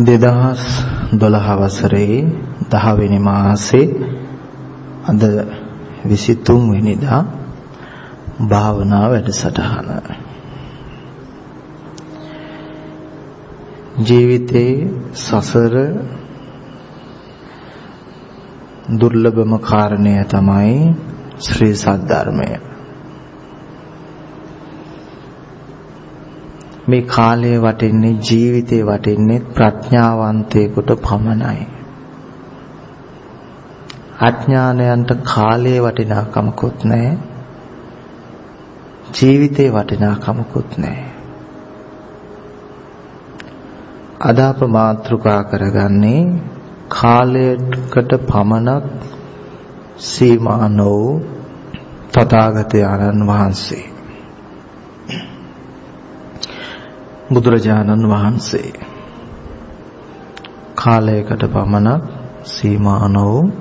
2012 වසරේ 10 වෙනි මාසේ අද 23 වෙනිදා භාවනා වැඩසටහන. ජීවිතේ සසර දුර්ලභම කාරණය තමයි ශ්‍රී සද්ධර්මය. මේ කාලය වටින්නේ ජීවිතේ වටින්නේ ප්‍රඥාවන්තයෙකුට පමණයි. අඥානයන්ට කාලයේ වටිනාකමකුත් නැහැ. ජීවිතේ වටිනාකමකුත් නැහැ. අද අප මාතෘකා කරගන්නේ කාලයකට පමණක් සීමා නො තථාගතයන්න් වහන්සේ බුදුරජාණන් වහන්සේ. කාලයකට පමණක් සීමා නොවූ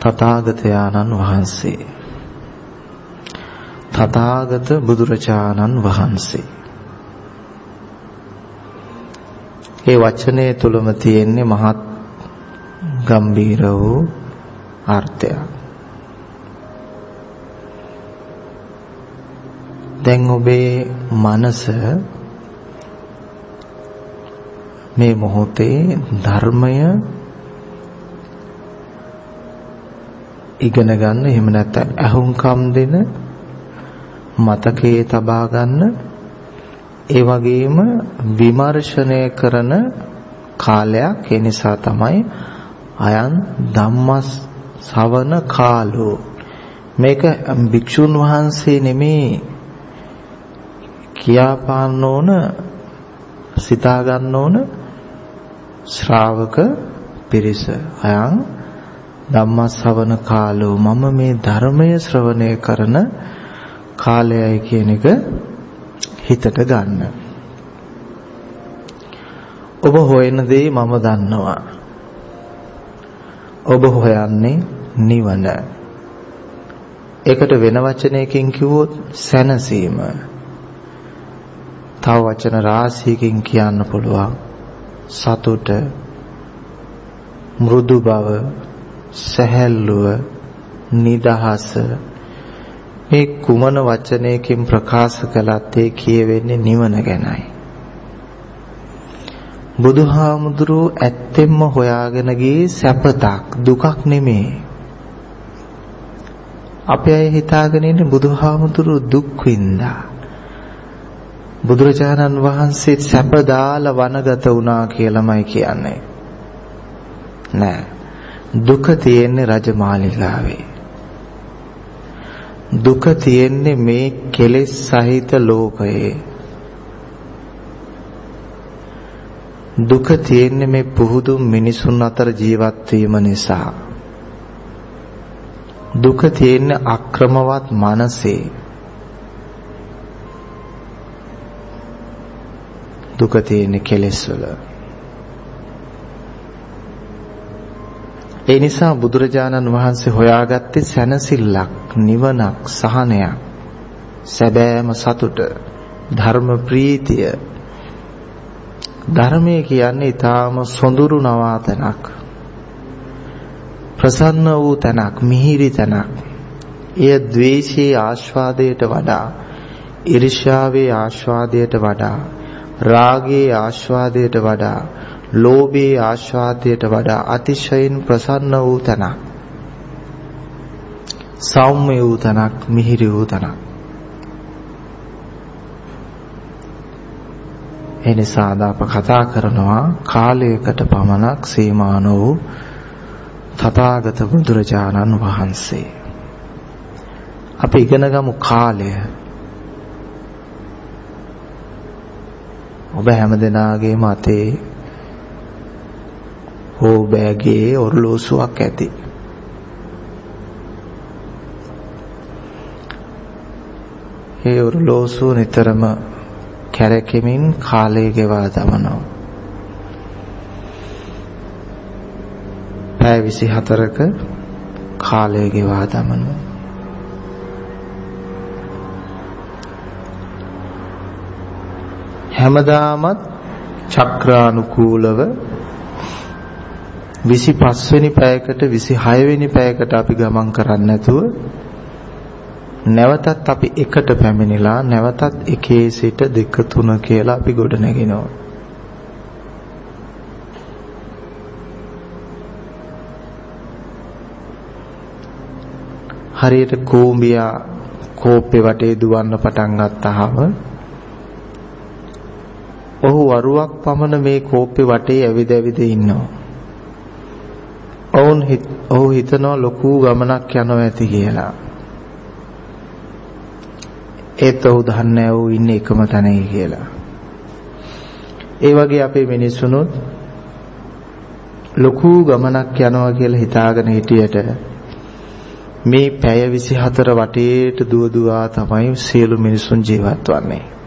තථාගතයන්න් වහන්සේ. තථාගත බුදුරජාණන් වහන්සේ. ඒ වචනේ තුලම තියෙන්නේ මහත් ගම්බීර වූ අර්ථයක්. දැන් ඔබේ මනස මේ මොහොතේ ධර්මය ඉගෙන ගන්න. එහෙම නැත්නම් අහුම්කම් දෙන මතකයේ තබා ගන්න ඒ වගේම විමර්ශනය කරන කාලයක්. ඒ නිසා තමයි අයන් ධම්මස් සවන කාලෝ. මේක භික්ෂුන් වහන්සේ නෙමේ කියාපාන්න ඕන සිතා ගන්න ඕන. ශ්‍රාවක පිරිස අයං ධම්මස්සවන කාලෝ මම මේ ධර්මය ශ්‍රවණය කරන කාලයයි කියන එක හිතට ගන්න. ඔබ හොයන දේ මම දන්නවා. ඔබ හොයන්නේ නිවන. ඒකට වෙන වචනයකින් කිව්වොත් සැනසීම. තව වචන රාශියකින් කියන්න පුළුවන්. සතුට මෘදු බව සැහැල්ලුව නිදහස. මේ කුමන වචනයකින් ප්‍රකාශ කළත් ඒ කියවෙන්නේ නිවන ගැනයි. බුදුහාමුදුරුව ඇත්තෙන්ම හොයාගෙන ගියේ සැපතක් දුකක් නෙමෙයි අපේ අය හිතාගෙන ඉන්නේ බුදුහාමුදුරුව දුක් විඳා බුදුරජාණන් වහන්සේ සැප දාලා වනගත වුණා කියලාමයි කියන්නේ. නෑ. දුක තියෙන්නේ රජමාලිගාවේ. දුක තියෙන්නේ මේ කෙලෙස් සහිත ලෝකයේ. දුක තියෙන්නේ මේ පුහුදු මිනිසුන් අතර ජීවත් වීම නිසා. දුක තියෙන්නේ අක්‍රමවත් මනසේ. දුක තියෙන කෙලෙස් වල. ඒ නිසා බුදුරජාණන් වහන්සේ හොයාගත්තේ සැනසෙල්ලක්, නිවනක්, සහනයක්, සැබෑම සතුට, ධර්ම ප්‍රීතිය. ධර්මය කියන්නේ ඊටාම සොඳුරු නවාතනක්. ප්‍රසන්න වූ තැනක්, මිහිරි තැනක්. එය ද්වේෂයේ ආස්වාදයට වඩා, ඊර්ෂ්‍යාවේ ආස්වාදයට වඩා රාගයේ ආස්වාදයට වඩා ලෝභයේ ආස්වාදයට වඩා අතිශයින් ප්‍රසන්න වූ තැනක්. සෞම්‍ය වූ තැනක් මිහිරි වූ තැනක්. ඒ නිසා අද අප කතා කරනවා කාලයකට පමණක් සීමා වූ තථාගත බුදුරජාණන් වහන්සේ. අපි ඉගෙන ගමු කාලය. ඔබ හැමදෙනාගේ මතේ හෝ බෑගේ ඔරලෝසුවක් ඇති. ඒ ඔරලෝසුව නිතරම කැරකෙමින් කාලය ගෙවා දමනවා. පැය 24ක කාලය ගෙවා දමනවා. හැමදාමත් චක්‍රානුකූලව 25 වෙනි පැයකට 26 වෙනි පැයකට අපි ගමන් කරන්නේ නැතුව නැවතත් අපි එකට පැමිණිලා නැවතත් එකේ සිට දෙක තුන කියලා අපි ගොඩ නැගිනවා. හරියට කෝඹියා කෝප්පේ වටේ දුවන්න පටන් ගත්තාම ඔහු වරුවක් පමණ මේ කෝප්පේ වටේ ඇවිද ඇවිද ඉන්නවා. ඔවුන් ඔහු හිතනවා ලොකු ගමනක් යනවා ඇති කියලා. ඒත් ඔහු දන්නේ ඔහු ඉන්නේ එකම තැනයි කියලා. ඒ වගේ අපේ මිනිස්සුනුත් ලොකු ගමනක් යනවා කියලා හිතාගෙන හිටියට මේ පැය 24 වටේට දුව දුවා තමයි සියලු මිනිසුන් ජීවත් වන්නේ.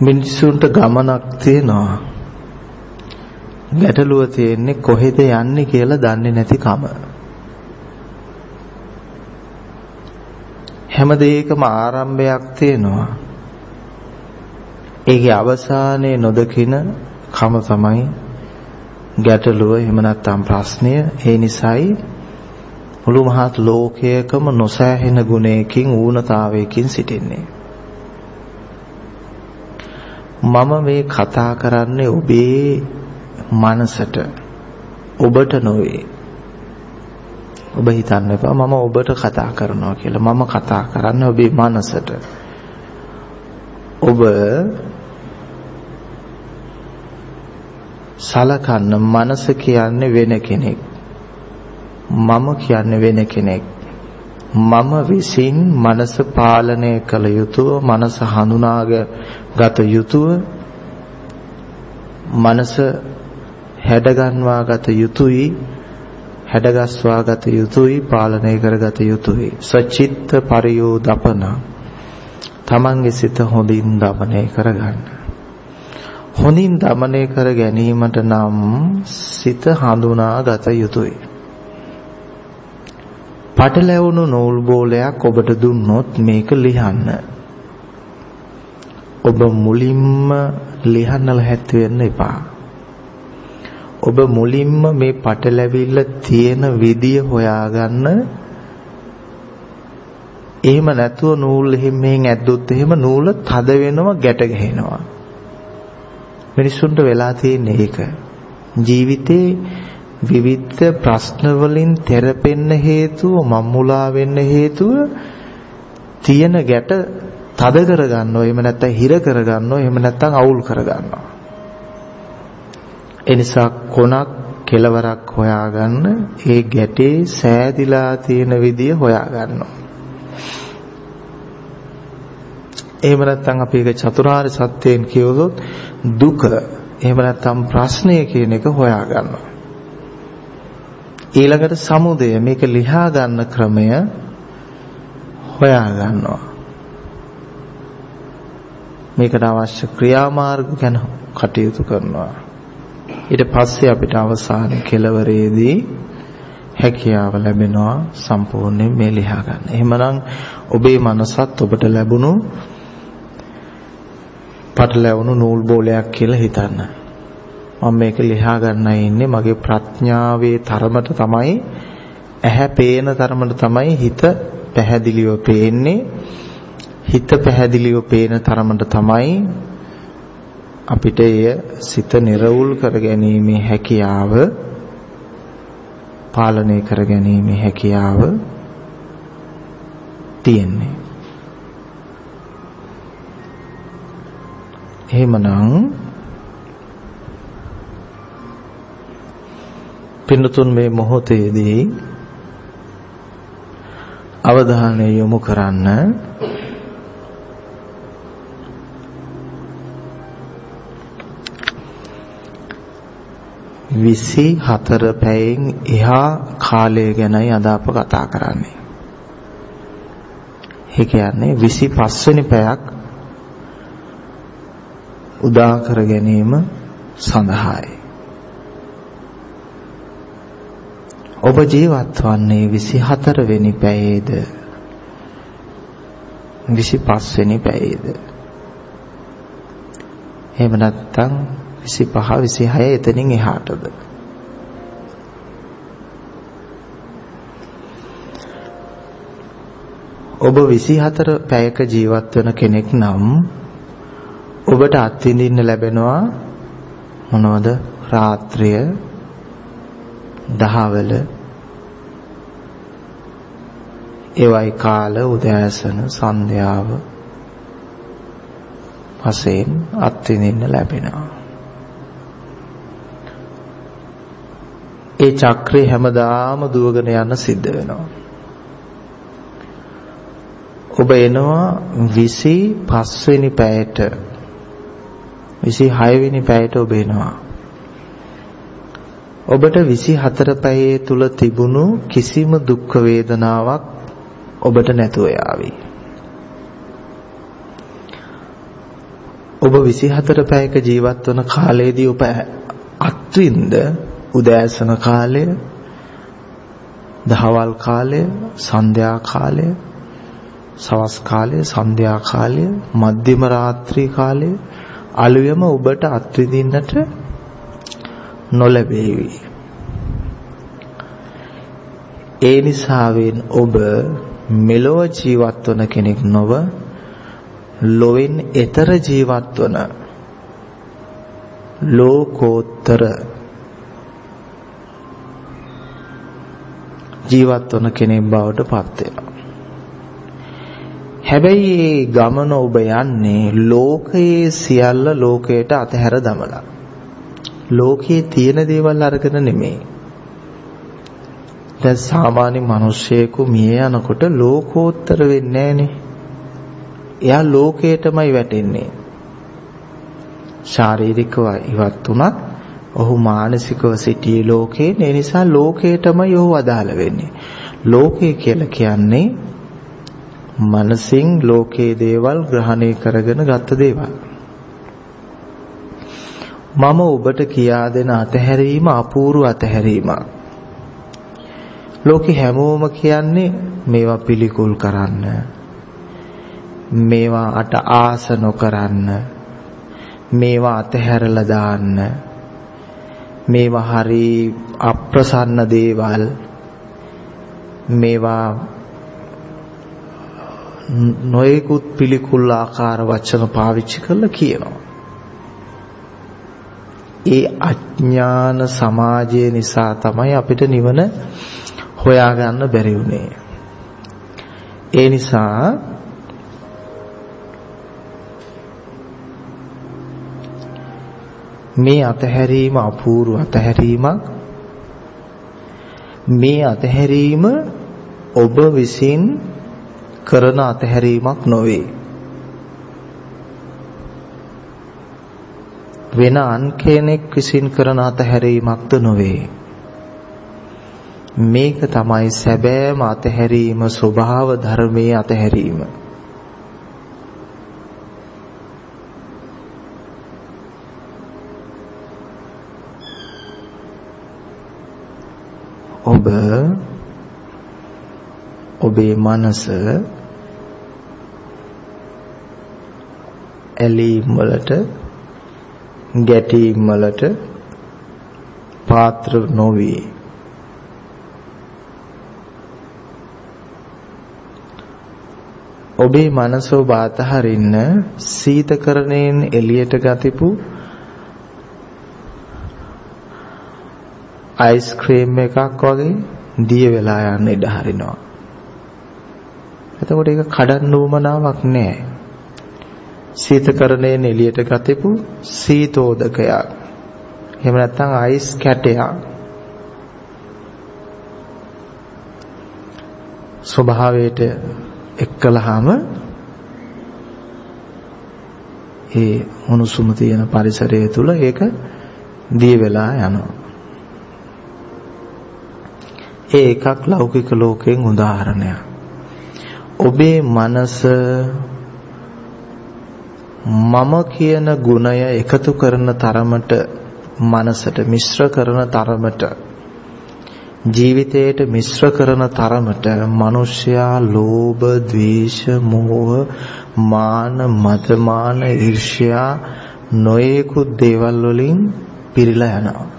මිනිසුන්ට ගමනක් තියෙනවා. ගැටලුව තියෙන්නේ කොහෙද යන්නේ කියලා දන්නේ නැති කම. හැම දෙයකම ආරම්භයක් තියෙනවා. ඒකේ අවසානයේ නොදකින කම තමයි ගැටලුව එහෙම නැත්නම් ප්‍රශ්නය. ඒ නිසායි මුළු මහත් ලෝකයකම නොසෑහෙන ගුණයකින් ඌනතාවයකින් සිටින්නේ. මම මේ කතා කරන්නේ ඔබේ මනසට. ඔබට නොවේ. ඔබ හිතන්න එපා මම ඔබට කතා කරනවා කියලා. මම කතා කරන්නේ ඔබේ මනසට. ඔබ සලකන්න මනස කියන්නේ වෙන කෙනෙක්. මම කියන්නේ වෙන කෙනෙක්. මම විසින් මනස පාලනය කළ යුතුව මනස ගත යුතුය මනස හැඩගන්වා ගත යුතුයි හැඩගස්වා ගත යුතුයි පාලනය කරගත යුතුයි. සචිත්ත පරියෝදපන තමන්ගේ සිත හොඳින් দমনය කරගන්න. හොඳින් দমনය කර ගැනීමට නම් සිත හඳුනා ගත යුතුයි. පටලැවුණු නූල් බෝලයක් ඔබට දුන්නොත් මේක ලියන්න. ඔබ මුලින්ම ලියන්න ලැහැත් වෙන්න එපා. ඔබ මුලින්ම මේ පටලැවිල්ල තියෙන විදිය හොයාගන්න. එහෙම නැතුව නූල් එහෙම මෙහෙන් ඇද්දොත් එහෙම නූල තද වෙනවා ගැට ගැහෙනවා. මිනිස්සුන්ට වෙලා තියෙන්නේ ඒක. ජීවිතේ විවිධ ප්‍රශ්න වලින් තෙරපෙන්න හේතුව මම්මුලා වෙන්න හේතුව තියෙන ගැට තද කරගන්නවා එහෙම නැත්නම් හිර කරගන්නවා එහෙම නැත්නම් අවුල් කරගන්නවා. ඒ නිසා කොනක් කෙලවරක් හොයාගන්න ඒ ගැටේ සෑදිලා තියෙන විදිය හොයාගන්නවා. එහෙම නැත්නම් අපි ඒක චතුරාර්ය සත්‍යයෙන් කියවොත් දුක එහෙම නැත්නම් ප්‍රශ්නය කියන එක හොයාගන්නවා. ඊළඟට සමුදය මේක ලියා ගන්න ක්‍රමය හොයා ගන්නවා. මේකට අවශ්‍ය ක්‍රියාමාර්ග ගැන කටයුතු කරනවා. ඊට පස්සේ අපිට අවසාන කෙලවරේදී හැකියාව ලැබෙනවා සම්පූර්ණයෙන් මේ ලියා ගන්න. එහෙමනම් ඔබේ මනසත් ඔබට ලැබුණු පටලැවුණු නූල් බෝලයක් කියලා හිතන්න. මම මේක ලියා ගන්නයි ඉන්නේ මගේ ප්‍රඥාවේ තරමට තමයි ඇහැ පේන තරමට තමයි හිත පැහැදිලිව පේන්නේ හිත පැහැදිලිව පේන තරමට තමයි අපිට එය සිත නිර්වුල් කර ගැනීමේ හැකියාව පාලනය කර ගැනීමේ හැකියාව තියෙන්නේ. එහෙමනම් පින්නතුන් මේ මොහොතේදී අවධානය යොමු කරන්න විසි හතර පැයෙන් එහා කාලය ගැනයි අද අප කතා කරන්නේ. ඒ කියන්නේ විසි පස්වෙනි පැයක් උදා කර ගැනීම සඳහායි. ඔබ ජීවත් වන්නේ 24 වෙනි පැයේද 25 වෙනි පැයේද එහෙම නැත්නම් 25 26 එතනින් එහාටද? ඔබ 24 පැයක ජීවත් වෙන කෙනෙක් නම් ඔබට අත්විඳින්න ලැබෙනවා මොනවද රාත්‍රිය දහවල ඒවයි කාල උදෑසන සන්ධ්‍යාව වශයෙන් අත්විඳින්න ලැබෙනවා ඒ චක්‍රේ හැමදාම දුවගෙන යන සිද්ධ වෙනවා ඔබ එනවා 25 වෙනි පැයට 26 වෙනි පැයට ඔබ එනවා. ඔබට 24 පැයේ තුල තිබුණු කිසිම දුක් වේදනාවක් ඔබට නැතුව යාවි. ඔබ 24 පැයක ජීවත් වන කාලයේදී ඔබ අත්විඳ උදෑසන කාලය, දහවල් කාලය, සන්ධ්‍යා කාලය සවස් කාලය, සන්ධ්‍යා කාලය, මධ්‍යම රාත්‍රී කාලය අලුයම ඔබට අත්විඳින්නට නොලැබේවි. ඒ නිසාවෙන් ඔබ මෙලොව ජීවත් වන කෙනෙක් නොව ලොවෙන් එතර ජීවත් වන ලෝකෝත්තර ජීවත් වන කෙනෙක් බවට පත් වෙනවා. හැබැයි මේ ගමන ඔබ යන්නේ ලෝකයේ සියල්ල ලෝකයට අතහැර දමලා. ලෝකයේ තියෙන දේවල් අරගෙන නෙමෙයි. දැන් සාමාන්‍ය මිනිස්සෙකු මිය යනකොට ලෝකෝත්තර වෙන්නේ නැහනේ. එයා ලෝකයටමයි වැටෙන්නේ. ශාරීරිකව ඉවත් වුණත් ඔහු මානසිකව සිටියේ ලෝකේ. ඒ නිසා ලෝකයටමයි ඔහු අදාළ වෙන්නේ. ලෝකය කියලා කියන්නේ මනසින් ලෝකයේ දේවල් ග්‍රහණය කරගෙන ගත්ත දේවල්. මම ඔබට කියා දෙන අතහැරීම අපූර්ව අතහැරීමක්. ලෝකෙ හැමෝම කියන්නේ මේවා පිළිකුල් කරන්න. මේවා අට ආස නොකරන්න. මේවා අතහැරලා දාන්න. මේවා හරි අප්‍රසන්න දේවල්. මේවා නොයෙකුත් පිළිකුල් ආකාර වචන පාවිච්චි කරලා කියනවා. ඒ අඥාන සමාජය නිසා තමයි අපිට නිවන හොයාගන්න බැරි වුනේ. ඒ නිසා මේ අතහැරීම අපූර්ව අතහැරීමක් මේ අතහැරීම ඔබ විසින් කරන අතහැරීමක් නොවේ. වෙන අන් කෙනෙක් විසින් කරන අතහැරීමක්ද නොවේ. මේක තමයි සැබෑම අතහැරීම ස්වභාව ධර්මයේ අතහැරීම. ඔබ ඔබේ මනස ඇලීම් වලට ගැටීම් වලට පාත්‍ර නොවේ. ඔබේ මනස ඔබ අතහරින්න සීතකරණයෙන් එළියට ගතිපු අයිස්ක්‍රීම් එකක් වගේ දිය වෙලා යන්න ඉඩ හරිනවා එතකොට ඒක කඩන්න උවමනාවක් නැහැ. සීතකරණයෙන් එළියට ගතපු සීතෝදකයක්. එහෙම නැත්නම් අයිස් කැටයක්. ස්වභාවයට එක්කලහම ඒ උණුසුම තියෙන පරිසරය තුල ඒක දිය වෙලා යනවා. ඒ එකක් ලෞකික ලෝකයෙන් උදාහරණයක්. ඔබේ මනස මම කියන ගුණය එකතු කරන තරමට මනසට මිශ්‍ර කරන තරමට ජීවිතයට මිශ්‍ර කරන තරමට මිනිසයා ලෝභ, ද්වේෂ, මෝහ, මාන, මදමාන, ඊර්ෂ්‍යා නොයේකුත් දේවල් වලින් පිරීලා යනවා.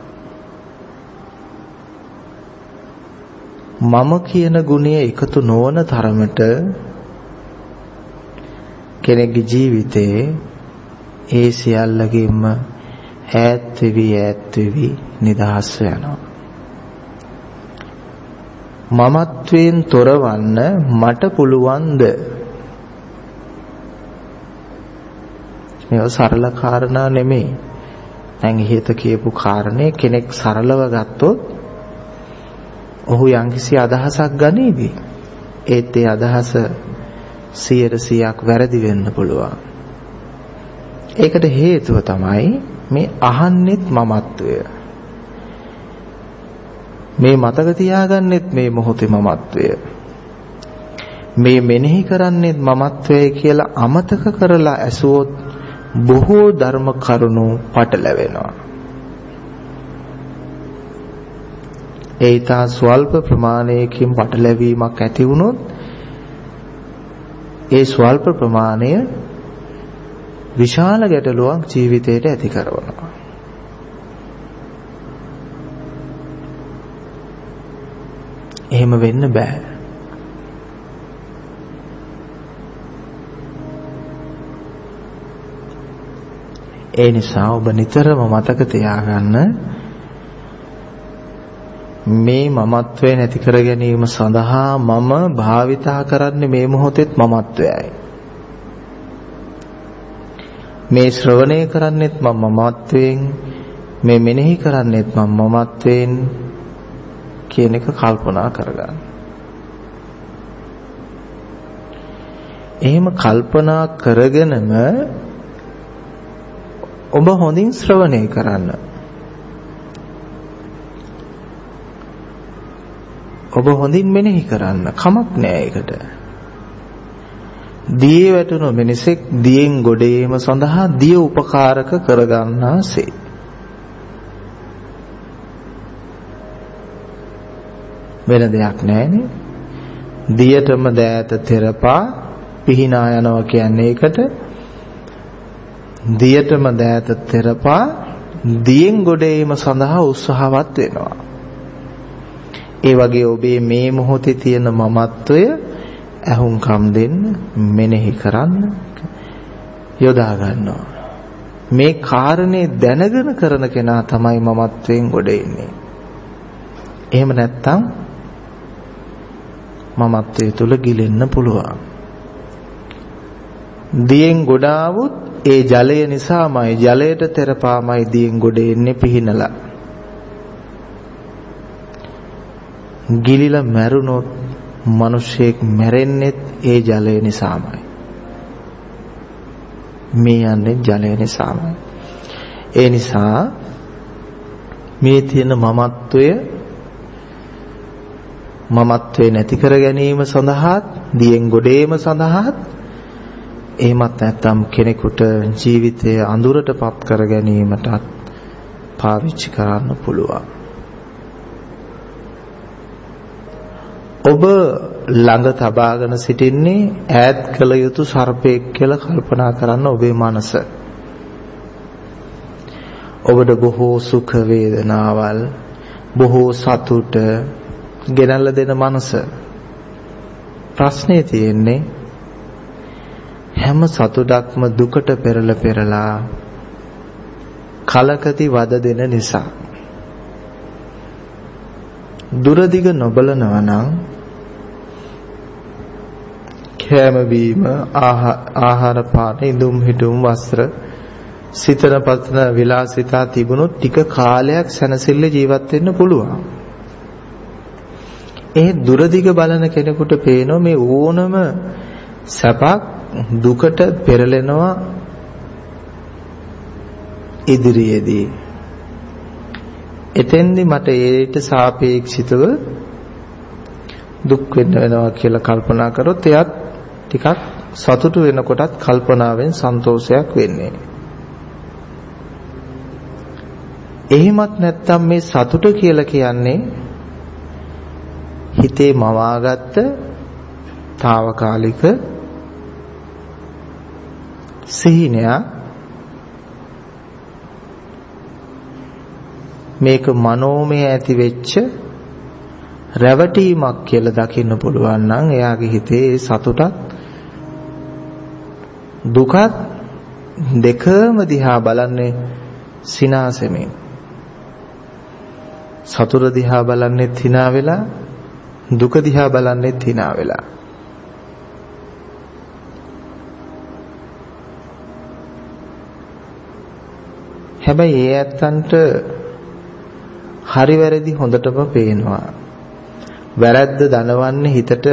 මම කියන ගුණය එකතු නොවන තරමට කෙනෙක්ගේ ජීවිතේ ඒ සියල්ලකින්ම ඈත් වෙවි ඈත් වෙවි නිදහස් වෙනවා. මමත්වයෙන් තොරවන්න මට පුළුවන්ද? මේව සරල කාරණා නෙමෙයි. දැන් ඉහෙත කියපු කාරණේ කෙනෙක් සරලව ගත්තොත් ඔහු යම්කිසි අදහසක් ගනීවි. ඒත් ඒ අදහස 100%ක් වැරදි වෙන්න පුළුවන්. ඒකට හේතුව තමයි මේ අහන්නෙත් මමත්වය. මේ මතක තියාගන්නෙත් මේ මොහොතේ මමත්වය. මේ මෙනෙහි කරන්නේත් මමත්වයයි කියලා අමතක කරලා ඇසුවොත් බොහෝ ධර්ම කරුණු පටලැවෙනවා. ඒ ඊතා ස්වල්ප ප්‍රමාණයකින් පටලැවීමක් ඇති වුණොත් ඒ ස්වල්ප ප්‍රමාණය විශාල ගැටලුවක් ජීවිතයට ඇති කරනවා. එහෙම වෙන්න බෑ. ඒ නිසා ඔබ නිතරම මතක තියාගන්න මේ මමත්වය නැති කර ගැනීම සඳහා මම භාවිතා කරන්නේ මේ මොහොතේත් මමත්වයයි. මේ ශ්‍රවණය කරන්නෙත් මම මමත්වයෙන් මේ මෙනෙහි කරන්නෙත් මම මමත්වයෙන් කියන එක කල්පනා කරගන්න. එහෙම කල්පනා කරගෙනම ඔබ හොඳින් ශ්‍රවණය කරන්න. ඔබ හොඳින් මෙනෙහි කරන්න. කමක් නෑ ඒකට. දියේ වැටුණු මිනිසෙක් දියෙන් ගොඩේම සඳහා දිය උපකාරක කරගන්නාසේ. වෙන දෙයක් නැහැනේ. දියටම දෑත තෙරපා පිහිනා යනවා කියන්නේ ඒකට. දියටම දෑත තෙරපා දියෙන් ගොඩේම සඳහා උත්සාහවත් වෙනවා. ඒ වගේ ඔබේ මේ මොහොතේ තියෙන මමත්වය ඇහුම්කම් දෙන්න මෙනෙහි කරන්න යොදා ගන්නවා. මේ කාරණේ දැනගෙන කරන කෙනා තමයි මමත්වයෙන් ගොඩ එන්නේ. එහෙම නැත්නම් මමත්වයේ තුල ගිලෙන්න පුළුවන්. දියෙන් ගොඩ ආවොත් ඒ ජලය නිසාමයි ජලයට තෙරපාමයි දියෙන් ගොඩ එන්නේ පිහිනලා. ගිලිලා මැරුණොත් මිනිසෙක් මැරෙන්නෙත් ඒ ජලය නිසාමයි. මේ යන්නේ ජලය නිසාමයි. ඒ නිසා මේ තියෙන මමත්වය මමත්වේ නැති කර ගැනීම සඳහාත් දියෙන් ගොඩේම සඳහාත් එහෙමත් නැත්නම් කෙනෙකුට ජීවිතය අඳුරටපත් කර ගැනීමටත් පාවිච්චි කරන්න පුළුවන්. ඔබ ළඟ තබාගෙන සිටින්නේ ඈත් කළ යුතු සර්පෙක් කියලා කල්පනා කරන්න ඔබේ මනස. ඔබට බොහෝ සුඛ වේදනාවල් බොහෝ සතුට ගෙනල්ලා දෙන මනස. ප්‍රශ්නේ තියෙන්නේ හැම සතුටක්ම දුකට පෙරල පෙරලා කලකති වද දෙන නිසා. දුරදිග නොබලනවා නම් කෑම බීම ආහාර පාන ඉදුම් හිටුම් වස්ත්‍ර සිතන පතන විලාසිතා තිබුණොත් ටික කාලයක් සැනසෙල්ල ජීවත් වෙන්න පුළුවන්. ඒ දුරදිග බලන කෙනෙකුට පේනවා මේ ඕනම සැපක් දුකට පෙරලෙනවා ඉදිරියේදී. එතෙන්දි මට ඒට සාපේක්ෂිතව දුක් වෙන්න වෙනවා කියලා කල්පනා කරොත් එයත් ටිකක් සතුටු වෙනකොටත් කල්පනාවෙන් සන්තෝෂයක් වෙන්නේ. එහෙමත් නැත්තම් මේ සතුට කියලා කියන්නේ හිතේ මවාගත්ත తాවකාලික සිහිනයක් මේක මනෝමය ඇති වෙච්ච රැවටීමක් කියලා දකින්න පුළුවන් නම් එයාගේ හිතේ සතුටක් දුකත් දෙකම දිහා බලන්නේ සිනාසෙමින් සතුට දිහා බලන්නේ hina වෙලා දුක දිහා බලන්නේ hina වෙලා හැබැයි ඒ ඇත්තන්ට හරි වැරදි හොඳටම පේනවා. වැරද්ද දනවන්නේ හිතට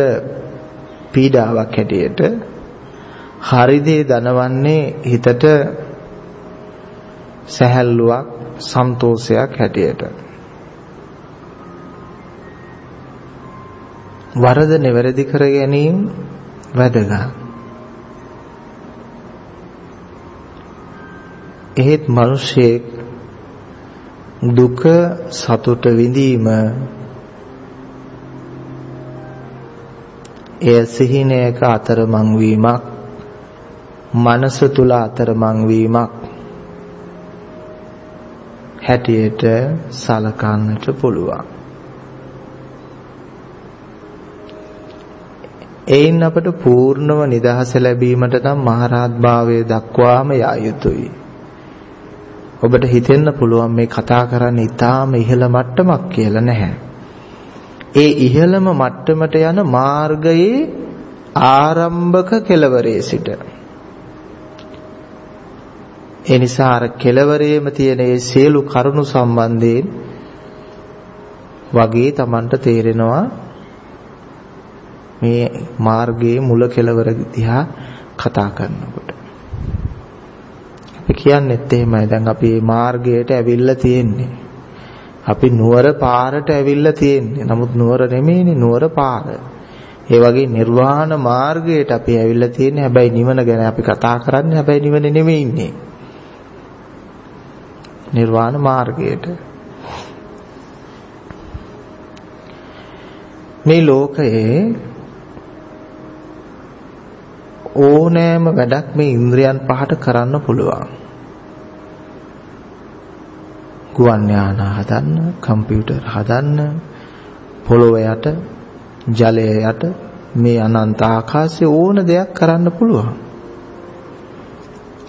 පීඩාවක් හැටියට. හරි දේ දනවන්නේ හිතට සැහැල්ලුවක්, සන්තෝෂයක් හැටියට. වරද නිවැරදි කර ගැනීම වැදගත්. එහෙත් මිනිසෙක් දුක සතුට විඳීම එය සිහිනයක අතරමං වීමක් මනස තුල අතරමං වීමක් හැටියට සලකන්නට පුළුවන් එයින් අපට පූර්ණව නිදහස ලැබීමට නම් මහරහත් භාවයේ දක්වාම යා යුතුයි ඔබට හිතෙන්න පුළුවන් මේ කතා කරන්නේ ඊටාම ඉහළ මට්ටමක් කියලා නැහැ. ඒ ඉහළම මට්ටමට යන මාර්ගයේ ආරම්භක කෙලවරේ සිට ඒ නිසා අර කෙලවරේම තියෙන ඒ සියලු කරුණු සම්බන්ධයෙන් වගේ Tamanට තේරෙනවා මේ මාර්ගයේ මුල කෙලවර දිහා කතා කරනකොට අපි කියන්නෙත් එහෙමයි. දැන් අපි මේ මාර්ගයට ඇවිල්ලා තියෙන්නේ. අපි නුවර පාරට ඇවිල්ලා තියෙන්නේ. නමුත් නුවර නෙමෙයිනේ නුවර පාර. ඒ වගේ නිර්වාණ මාර්ගයට අපි ඇවිල්ලා තියෙන්නේ. හැබැයි නිවන ගැන අපි කතා කරන්නේ. හැබැයි නිවන නෙමෙයි ඉන්නේ. නිර්වාණ මාර්ගයට. මේ ලෝකයේ ඕනෑම වැඩක් මේ ඉන්ද්‍රයන් පහට කරන්න පුළුවන්. ගුවන් යාන හදන්න, කම්පියුටර් හදන්න, පොළොව යට, ජලය යට මේ අනන්ත ආකාශයේ ඕන දෙයක් කරන්න පුළුවන්.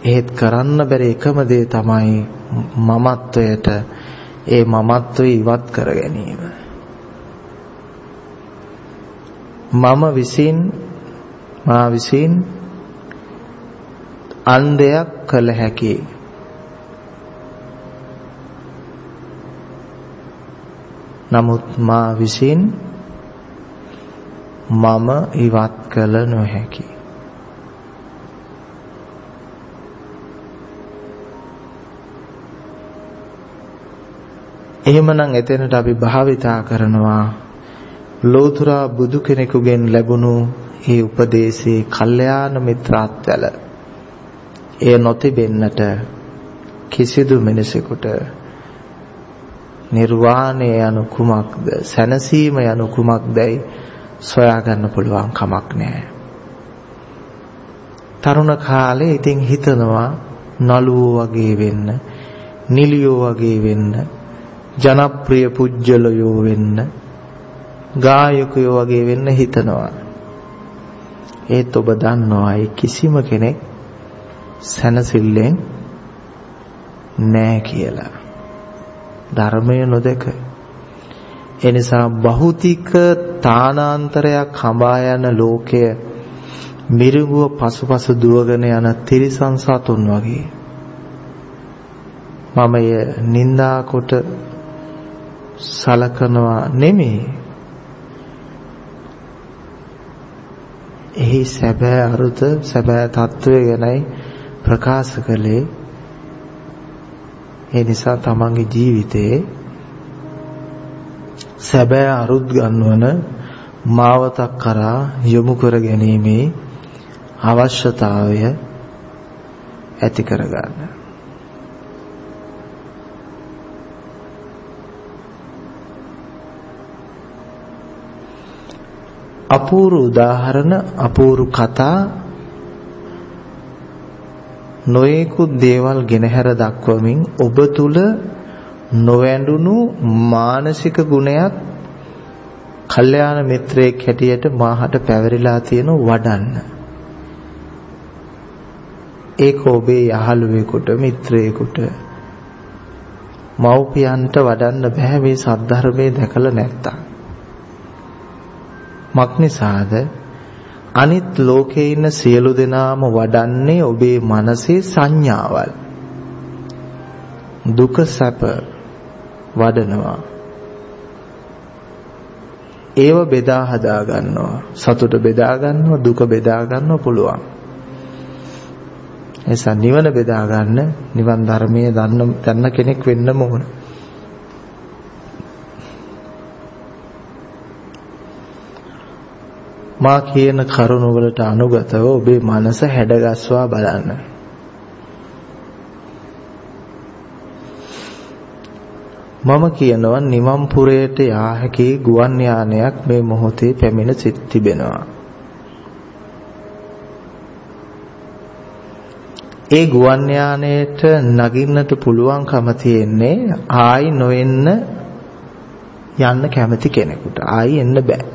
ඒත් කරන්න බැරි එකම දේ තමයි මමත්වයට ඒ මමත්වය ඉවත් කර ගැනීම. මම විසින් මා විසින් අන් දෙයක් කළ හැකි නමුත් මා විසින් මම ඉවත් කළ නොහැකි එහෙමනම් එතනට අපි භාවිතා කරනවා ලෝතර බුදු කෙනෙකුගෙන් ලැබුණු ඒ උපදේශේ කල්යාණ මිත්‍රාත්වල එය නොතිබෙන්නට කිසිදු මිනිසෙකුට නිර්වාණය යනු කුමක්ද සැනසීම යනු කුමක්දයි සොයා ගන්න පුළුවන් කමක් නැහැ. තරුණ කාලේ ඉතින් හිතනවා නළුවෝ වගේ වෙන්න, නිලියෝ වගේ වෙන්න, ජනප්‍රිය පුජ්‍යලයෝ වෙන්න, ගායකයෝ වගේ වෙන්න හිතනවා. ඒත් ඔබ දන්නවා ඒ කිසිම කෙනෙක් සැනසෙල්ලෙන් නෑ කියලා. ධර්මය නොදක. ඒ නිසා භෞතික තානාන්තරයක් හඹා යන ලෝකය මිරිඟුව පසුපස දුවගෙන යන තිරිසන් සතුන් වගේ. මම ය නින්දා කොට සලකනවා නෙමෙයි. එහි සැබෑ අරුත සැබෑ తত্ত্বය ගැනයි ප්‍රකාශ කළේ. ඒ නිසා තමන්ගේ ජීවිතයේ සැබෑ අරුත් ගන්නවන මාවතක් කරා යොමු කර ගැනීමේ අවශ්‍යතාවය ඇති කරගන්න. අපූර්ව උදාහරණ අපූර්ව කතා නොයෙකුත් දේවල් ගෙනහැර දක්වමින් ඔබ තුල නොවැඬුණු මානසික ගුණයක් කල්යාණ මිත්‍රයෙක් හැටියට මාහට පැවරිලා තියෙන වඩන්න. ඒක ඔබේ යහළුවෙකුට මිත්‍රයෙකුට මව්පියන්ට වඩන්න බෑ මේ සද්ධර්මයේ දැකලා නැත්තම්. මක්නිසාද අනිත් ලෝකේ ඉන්න සියලු දෙනාම වඩන්නේ ඔබේ මනසේ සංඥාවල්. දුක සැප වඩනවා. ඒව බෙදා හදා ගන්නවා. සතුට බෙදා ගන්නවා, දුක බෙදා ගන්නවා පුළුවන්. එසා නිවන බෙදා ගන්න නිවන් ධර්මයේ දන්න දන්න කෙනෙක් වෙන්නම ඕන. මා කියන කරුණ වලට අනුගතව ඔබේ මනස හැඩගස්වා බලන්න. මම කියනවා නිවන් පුරයට යා හැකි ගුවන් යානයක් මේ මොහොතේ පැමිණ සිට තිබෙනවා. ඒ ගුවන් යානයට නගින්නට පුළුවන්කම තියෙන්නේ ආයි නොෙන්න යන්න කැමති කෙනෙකුට. ආයි එන්න බෑ.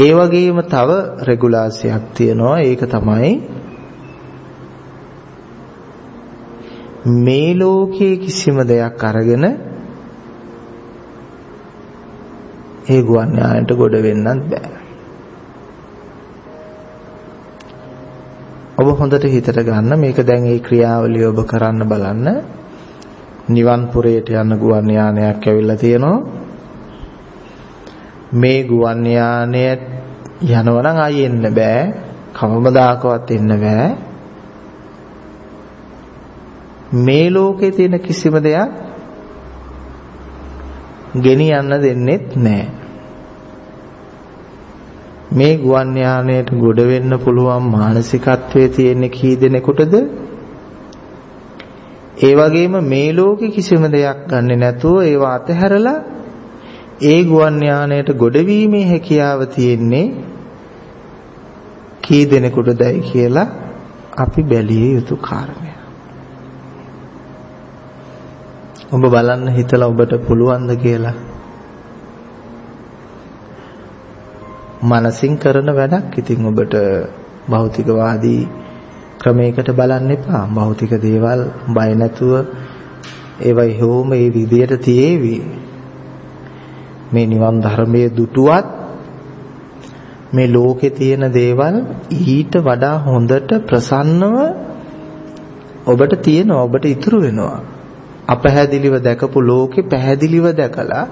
ඒ වගේම තව රෙගුලාසියක් තියෙනවා. ඒක තමයි මේ ලෝකයේ කිසිම දෙයක් අරගෙන ඒ ගුවන් යානයට ගොඩ වෙන්නත් බෑ. ඔබ හොඳට හිතට ගන්න මේක දැන් ඒ ක්‍රියාවලිය ඔබ කරන්න බලන්න. නිවන් පුරයට යන ගුවන් යානයක් ඇවිල්ලා තියෙනවා. මේ ගුවන් යානය යනවා නම් ආයෙ එන්න බෑ. කවමදාකවත් එන්න බෑ. මේ ලෝකේ තියෙන කිසිම දෙයක් ගෙනියන්න දෙන්නෙත් නැහැ. මේ ගුවන් යානයට ගොඩ වෙන්න පුළුවන් මානසිකත්වයේ තියෙන කී දෙනෙකුටද? ඒ වගේම මේ ලෝකේ කිසිම දෙයක් ගන්නෙ නැතුව ඒව අතහැරලා ඒ ගුවන් යානයට ගොඩවීමේ හැකියාව තියෙන්නේ කී දෙනෙකුටදයි කියලා අපි බැලිය යුතු කාරණය. ඔබ බලන්න හිතලා ඔබට පුළුවන්ද කියලා. මනසින් කරන වැඩක්. ඉතින් ඔබට භෞතිකවාදී ක්‍රමයකට බලන්න එපා. භෞතික දේවල් බය නැතුව ඒවයි හෝම මේ විදියට තියේවි. මේ නිවන් ධර්මයේ දුටුවත් මේ ලෝකේ තියෙන දේවල් ඊට වඩා හොඳට ප්‍රසන්නව ඔබට තියෙනවා ඔබට ඉතුරු වෙනවා. අපහැදිලිව දැකපු ලෝකේ පැහැදිලිව දැකලා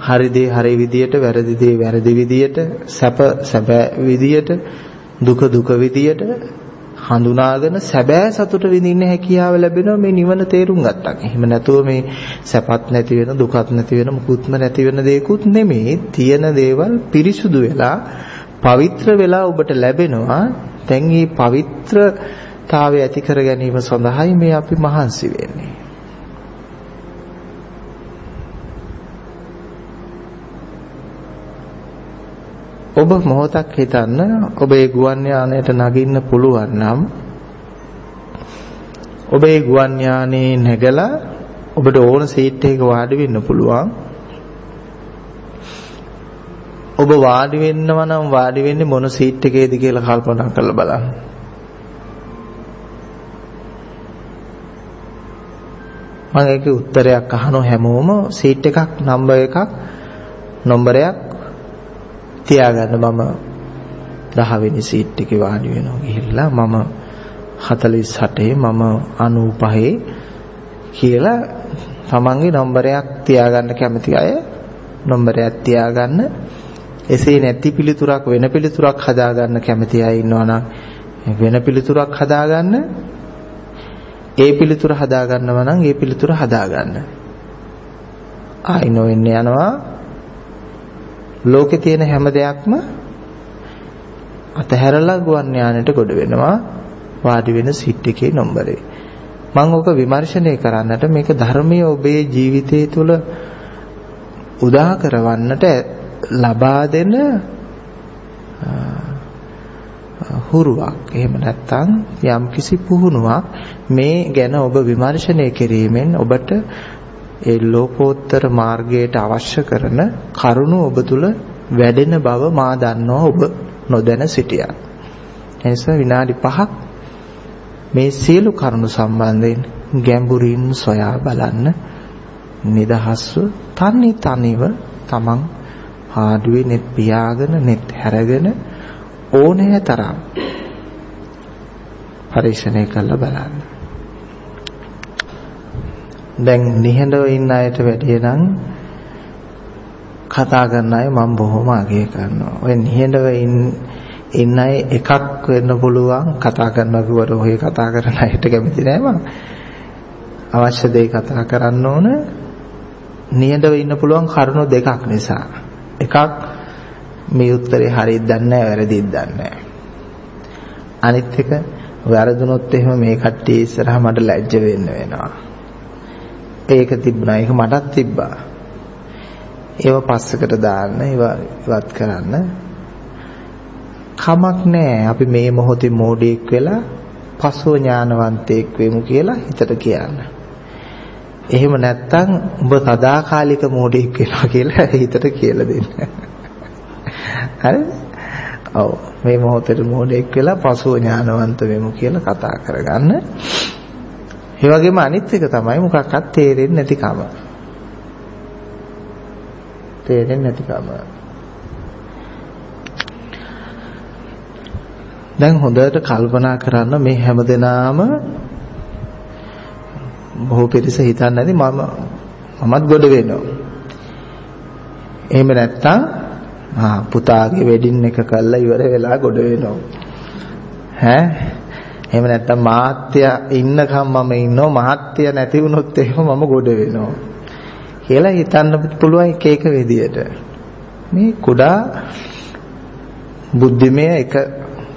හරි දේ හරි විදියට වැරදි දේ වැරදි විදියට සැප සැබෑ විදියට දුක දුක විදියට හඳුනාගෙන සැබෑ සතුට විඳින්න හැකියාව ලැබෙනවා මේ නිවන තේරුම් ගත්තා. එහෙම නැතුව මේ සැපත් නැති වෙන දුකත් නැති වෙන මුකුත්ම නැති වෙන දේකුත් නෙමෙයි. තියෙන දේවල් පිරිසුදු වෙලා පවිත්‍ර වෙලා ඔබට ලැබෙනවා. දැන් මේ පවිත්‍රතාවය ඇති කර ගැනීම සඳහායි මේ අපි මහන්සි වෙන්නේ. ඔබ මොහොතක් හිතන්න ඔබේ ගුවන් යානයට නගින්න පුළුවන් නම් ඔබේ ගුවන් යානේ නැගලා ඔබට ඕන සීට් එකක වාඩි වෙන්න පුළුවන්. ඔබ වාඩි වෙන්නව නම් වාඩි වෙන්නේ මොන සීට් එකේද කියලා කල්පනා කරලා බලන්න. මම ඒකේ උත්තරයක් අහනවා හැමෝම. සීට් එකක් නම්බර් එකක් නම්බරයක් තියාගන්න මම 10 වෙනි සීට් එකේ වාඩි වෙනවා ගිහිල්ලා මම 48 මම 95 කියලා තමන්ගේ නම්බරයක් තියාගන්න කැමති අය නම්බරයක් තියාගන්න. එසේ නැති පිළිතුරක් වෙන පිළිතුරක් හදාගන්න කැමති අය ඉන්නවා නම් වෙන පිළිතුරක් හදාගන්න. ඒ පිළිතුර හදාගන්නව නම් ඒ පිළිතුර හදාගන්න. ආයි නොවෙන්න යනවා. ලෝකේ තියෙන හැම දෙයක්ම අතහැරලා ගුවන් යානයට ගොඩ වෙනවා වාඩි වෙන සීට් එකේ නම්බරේ. මම ඔක විමර්ශනය කරන්නට මේක ධර්මයේ ඔබේ ජීවිතය තුළ උදා කරවන්නට ලබා දෙන හුරුවක්. එහෙම නැත්නම් යම්කිසි පුහුණුවක් මේ ගැන ඔබ විමර්ශනය කිරීමෙන් ඔබට ඒ ලෝකෝත්තර මාර්ගයට අවශ්‍ය කරන කරුණු ඔබ තුල වැඩෙන බව මා දන්නවා ඔබ නොදැන සිටියා. එනිසා විනාඩි 5ක් මේ සියලු කරුණු සම්බන්ධයෙන් ගැඹුරින් සොයා බලන්න නිදහස්ව තනි තනිව තමන් ආඩුවේ net පියාගෙන net හැරගෙන ඕනෑ තරම් පරීක්ෂණය කරලා බලන්න. දැන් නිහඬව ඉන්න අයට වැඩිය නම් කතා කරන අය මම බොහොම අගය කරනවා. ඔය නිහඬව ඉන්න අය එකක් වෙන්න පුළුවන් කතා කරනවා කිව්වට ඔය කතා කරන අයට කැමති නෑ මම. අවශ්‍ය දේ කතා කරන්න ඕන නිහඬව ඉන්න පුළුවන් කරුණු දෙකක් නිසා. එකක් මේ උත්තරේ හරියද දන්නේ නැහැ වැරදිද දන්නේ නැහැ. අනිත් එක වැරදුනොත් එහෙම මේ කට්ටිය ඉස්සරහා මට ලැජ්ජ වෙන්න වෙනවා. ඒක තිබුණා. ඒක මටත් තිබ්බා. ඒව පස්සකට දාන්න, ඒව ඉවත් කරන්න. කමක් නැහැ. අපි මේ මොහොතේ මෝඩයෙක් වෙලා පසුව ඥානවන්තයෙක් වෙමු කියලා හිතට කියන්න. එහෙම නැත්තම් උඹ සදාකාලික මෝඩයෙක් වෙනවා කියලා හිතට කියලා දෙන්න. හරිද? ඔව් මේ මොහොතේ මෝඩයෙක් වෙලා පසුව ඥානවන්ත වෙමු කියලා කතා කරගන්න. ඒ වගේම අනිත් එක තමයි මොකක්වත් තේරෙන්නේ නැතිකම. තේරෙන්නේ නැතිකම. දැන් හොඳට කල්පනා කරන්න මේ හැමදෙනාම බොහෝ පිරිස හිතන්නේ නැති මම මමත් ගොඩ වෙනවා. එහෙම නැත්තම් ආ පුතාගේ වෙඩින් එක කළා ඉවර වෙලා ගොඩ වෙනවා. ඈ එහෙම නැත්තම් මාත්‍ය ඉන්නකම් මම ඉන්නවා මහත්ය නැති වුණොත් එහෙම මම ගොඩ වෙනවා. කියලා හිතන්න පුළුවන් එක එක විදියට. මේ කුඩා බුද්ධිමය එක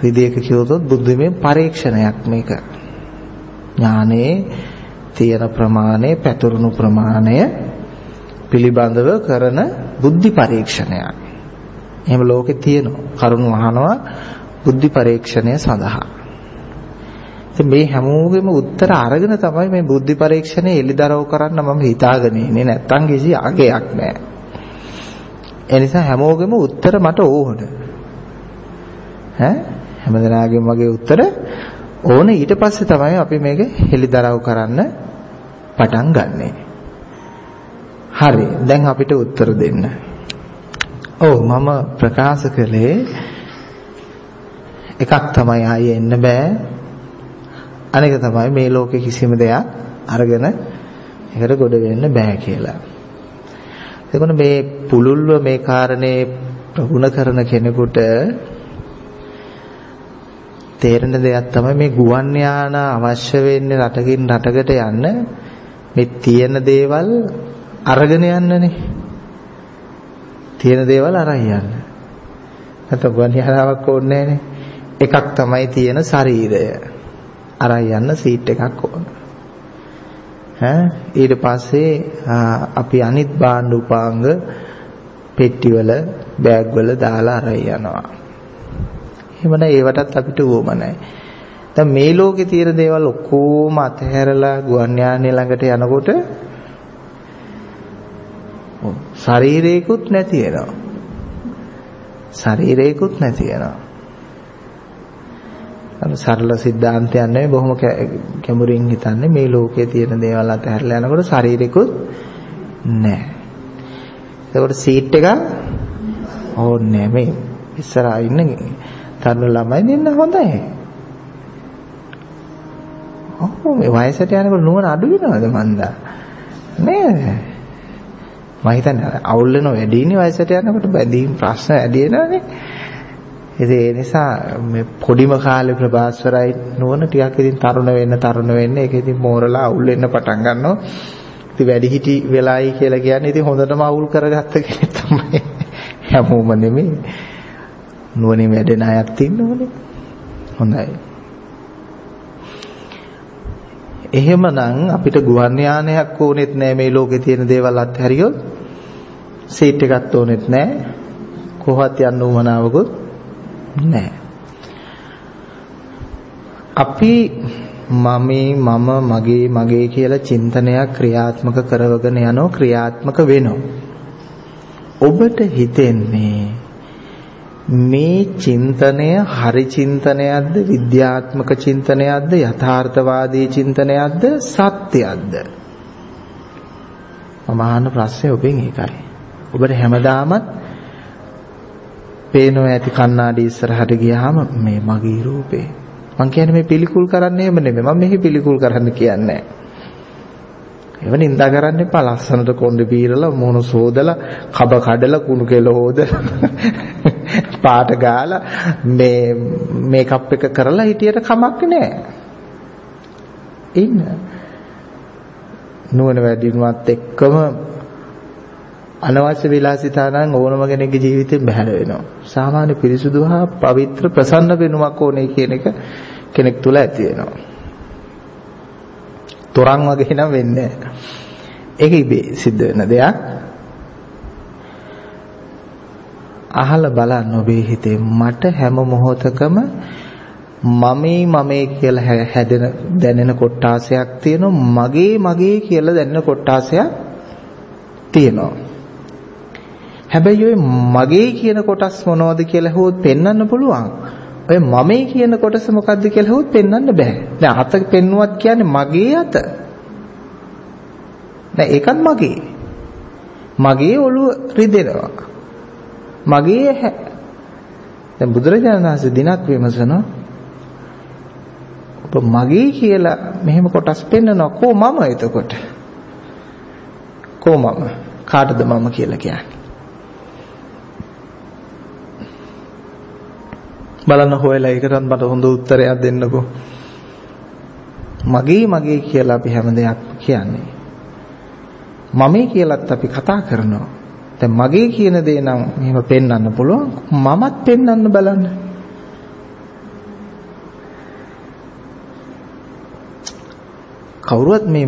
විදියක කිව්වොත් බුද්ධිමය පරීක්ෂණයක් මේක. ඥානේ තියෙන ප්‍රමාණය පැතුරුණු ප්‍රමාණය පිළිබඳව කරන බුද්ධි පරීක්ෂණයක්. එහෙම ලෝකේ තියෙනවා. කරුණු අහනවා බුද්ධි පරීක්ෂණය සඳහා. ඉතින් මේ හැමෝගෙම උත්තර අරගෙන තමයි මේ බුද්ධි පරීක්ෂණය එලිදරව් කරන්න මම හිතාගෙන ඉන්නේ. නැත්තම් කිසි අගයක් නැහැ. ඒ නිසා හැමෝගෙම උත්තර මට ඕන. ඈ හැමදෙනාගේම වගේ උත්තර ඕන ඊට පස්සේ තමයි අපි මේක හෙලිදරව් කරන්න පටන් ගන්නෙ. හරි. දැන් අපිට උත්තර දෙන්න. ඔව් මම ප්‍රකාශ කළේ එකක් තමයි ආයේ එන්න බෑ. අනෙක තමයි මේ ලෝකේ කිසිම දෙයක් අරගෙන ඒකට ගොඩ වෙන්න බෑ කියලා. එතකොට මේ පුලුල්ව මේ කාරණේ ප්‍රගුණ කරන කෙනෙකුට තේරෙන දෙයක් තමයි මේ ගුවන් යාන අවශ්‍ය වෙන්නේ රටකින් රටකට යන්න මේ තියෙන දේවල් අරගෙන යන්නනේ. තියෙන දේවල් අරන් යන්න. නැත්නම් ගුවන් යානාවක් ඕනේ එකක් තමයි තියෙන ශරීරය. අරන් යන්න සීට් එකක් ඕන. ඈ ඊට පස්සේ අපි අනිත් භාණ්ඩ උපාංග පෙට්ටිවල බෑග් වල දාලා අරන් යනවා. එහෙම නැ ඒවටත් අපිට ඕම නැහැ. දැන් මේ ලෝකේ තියෙන දේවල් ඔක්කොම අතහැරලා ගුවන් යානේ ළඟට යනකොට ශරීරේකුත් නැති වෙනවා. ශරීරේකුත් නැති වෙනවා. සරල સિદ્ધාන්තයක් නෙවෙයි බොහොම කැමුරින් හිතන්නේ මේ ලෝකයේ තියෙන දේවල් අතහැරලා යනකොට ශරීරිකුත් නැහැ. ඒකට සීට් එක ඕනේ මේ ඉස්සරහා ඉන්න තරුණ ළමයි දෙන්න හොඳයි. ඔව් මේ වයසට යනකොට නුවණ අඩු වෙනවද මන්දා? නේද? මම හිතන්නේ අවුල් වෙන වැඩි ඉන්නේ වයසට යනකොට බැඳීම් ප්‍රශ්න වැඩි වෙනවනේ. ඉතින් ඒ නිසා මේ පොඩිම කාලේ ප්‍රභාස්වරයි නුවණ ටිකක් ඉතින් තරුණ වෙන්න තරුණ වෙන්න ඒක ඉතින් මෝරලා අවුල් වෙන්න පටන් ගන්නවා. ඉතින් වැඩි හිටි වෙලායි කියලා කියන්නේ ඉතින් හොඳටම අවුල් කරගත්ත කෙනෙක් තමයි. හැමෝම නෙමෙයි. නුවණින් වැඩෙන අයත් ඉන්නවනේ. හොඳයි. එහෙමනම් අපිට ගුවන් යානයක් ඕනෙත් නෑ මේ ලෝකේ තියෙන දේවල් අත්හැරියොත් සීට් එකක් ඕනෙත් නෑ කොහොත් යන්න උවමනාවකුත් නෑ. අපි මමේ මම මගේ මගේ කියලා චින්තනයක් ක්‍රියාත්මක කරවගෙන යනෝ ක්‍රියාත්මක වෙනෝ ඔබට හිතෙන්නේ මේ චින්තනය හරි චින්තනයක්ද විද්‍යාත්මක චින්තනයක්ද යථාර්ථවාදී චින්තනයක්ද සත්‍යයක්ද? මම අහන ප්‍රශ්නේ ඔබෙන් ඒකයි. ඔබට හැමදාමත් පේනවා ඇති කණ්ණාඩි ඉස්සරහට ගියාම මේ මගේ රූපේ. මං කියන්නේ මේ පිළිකුල් කරන්න එහෙම නෙමෙයි. මම මෙහි පිළිකුල් කරන්න කියන්නේ නැහැ. එව නින්දා කරන්න එපා ලස්සනට කොණ්ඩේ පීරලා මොන සෝදලා කබ කඩලා කුණු කෙල හොදලා පාට ගාලා මේ මේකප් එක කරලා හිටියට කමක් නැහැ. ඉන්න. නුවණ වැඩිනුවත් එක්කම අනවශ්‍ය විලාසිතා නම් ඕනම කෙනෙකුගේ ජීවිතෙන් බැහැර වෙනවා. සාමාන්‍ය පිරිසුදු හා පවිත්‍ර ප්‍රසන්න වෙනුමක් ඕනේ කියන එක කෙනෙක් තුල ඇති වෙනවා. තොරන් වගේ නම් වෙන්නේ නැහැ. ඒක ඉබේ සිද්ධ වෙන දෙයක්. අහලා බලන්න ඔබේ හිතේ මට හැම මොහොතකම මමේ මමේ කියලා හැදෙන දැනෙන කොටාසයක් තියෙනවා මගේ මගේ කියලා දැනෙන කොටාසයක් තියෙනවා හැබැයි ඔය මගේ කියන කොටස් මොනවද කියලා හොත් පෙන්වන්න පුළුවන්. ඔය මමේ කියන කොටස මොකද්ද කියලා හොත් පෙන්වන්න බෑ. දැන් අත පෙන්නුවත් කියන්නේ මගේ අත. දැන් ඒකත් මගේ. මගේ ඔළුව රිදෙනවා. මගේ දැන් බුදුරජාණන් වහන්සේ දිනක් විමසනවා ඔබ මගේ කියලා මෙහෙම කොටස් පෙන්නනවා කෝ මම එතකොට කෝ මම කාටද මම කියලා කියන්නේ බලන්න හොයලා ඒකටත් මට හොඳ උත්තරයක් දෙන්නකෝ. මගේ මගේ කියලා අපි හැම දෙයක් කියන්නේ. මමේ කියලාත් අපි කතා කරනවා. දැන් මගේ කියන දේ නම් මෙහෙම පෙන්වන්න පුළුවන්. මමත් පෙන්වන්න බලන්න. කවුරුවත් මේ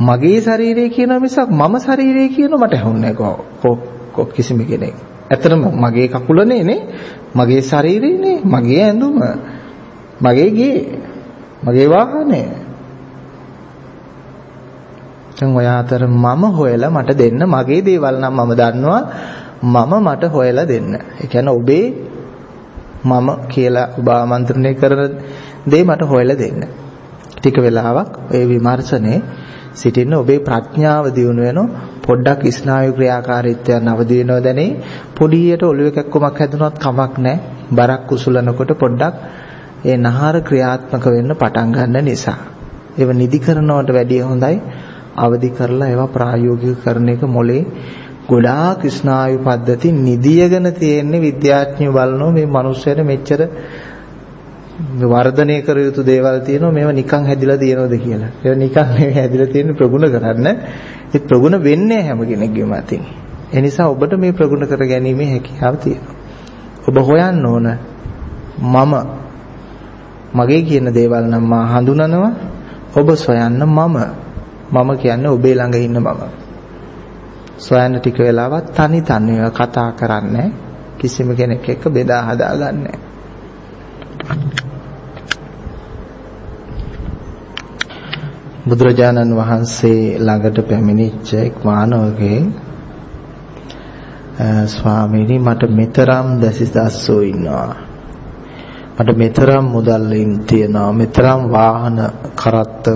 මගේ ශරීරය කියන මිසක් මම ශරීරය කියන මට හුන්නේ කො කිසිම කෙනෙක්. ඇත්තටම මගේ කකුලනේ නේ මගේ ශරීරයනේ මගේ ඇඳුම මගේ ගේ මගේ වාහනේ දැන් ඔය අතර මම හොයලා මට දෙන්න මගේ දේවල් නම් මම දන්නවා මම මට හොයලා දෙන්න. ඒ කියන්නේ ඔබේ මම කියලා ඔබ ආමන්ත්‍රණය කරන දේ මට හොයලා දෙන්න. ටික වෙලාවක් ඔය විමර්ශනේ සිටින්න ඔබේ ප්‍රඥාව දියුණු වෙනවා පොඩ්ඩක් ස්නායු ක්‍රියාකාරීත්වය නවදි වෙනව දැනේ. පොඩියට ඔළුව කැක්කමක් හැදුනොත් කමක් නැහැ. බරක් කුසලනකොට පොඩ්ඩක් ඒ නහර ක්‍රියාත්මක වෙන්න පටන් ගන්න නිසා. ඒව නිදි කරනවට වැඩිය හොඳයි. අවදි කරලා ඒවා ප්‍රායෝගික කරන එක මොලේ ගොඩාක් ස්නායු පද්ධති නිදියගෙන තියෙන්නේ විද්‍යාඥයෝ බලනවා මේ මිනිස්සුන්ට මෙච්චර වර්ධනය කර යුතු දේවල් තියෙනවා මේවා නිකන් හැදිලා තියෙනවද කියලා. ඒවා නිකන් නෙවෙයි හැදිලා තියෙන්නේ ප්‍රගුණ කරන්න. ඒ ප්‍රගුණ වෙන්නේ හැම කෙනෙක්ගේම අතින්. ඒ නිසා ඔබට මේ ප්‍රගුණ කර ගැනීමේ හැකියාව තියෙනවා. ඔබ හොයන්න ඕන මම මගේ කියන දේවල් නම් මා හඳුනනවා. ඔබ සොයන්න මම මම කියන්නේ ඔබේ ළඟ ඉන්න මම. සොයන්න ටික වෙලාවක් තනි තනිව කතා කරන්නේ කිසිම කෙනෙක් එක්ක බෙදා හදා ගන්නෑ. බුදුරජාණන් වහන්සේ ළඟට පැමිණිච්ච එක් මානවකේ ස්වාමීනි මට මෙතරම් දැසිදස්සෝ ඉන්නවා. මට මෙතරම් මුදල් තියෙනවා මෙතරම් වාහන කරත්ත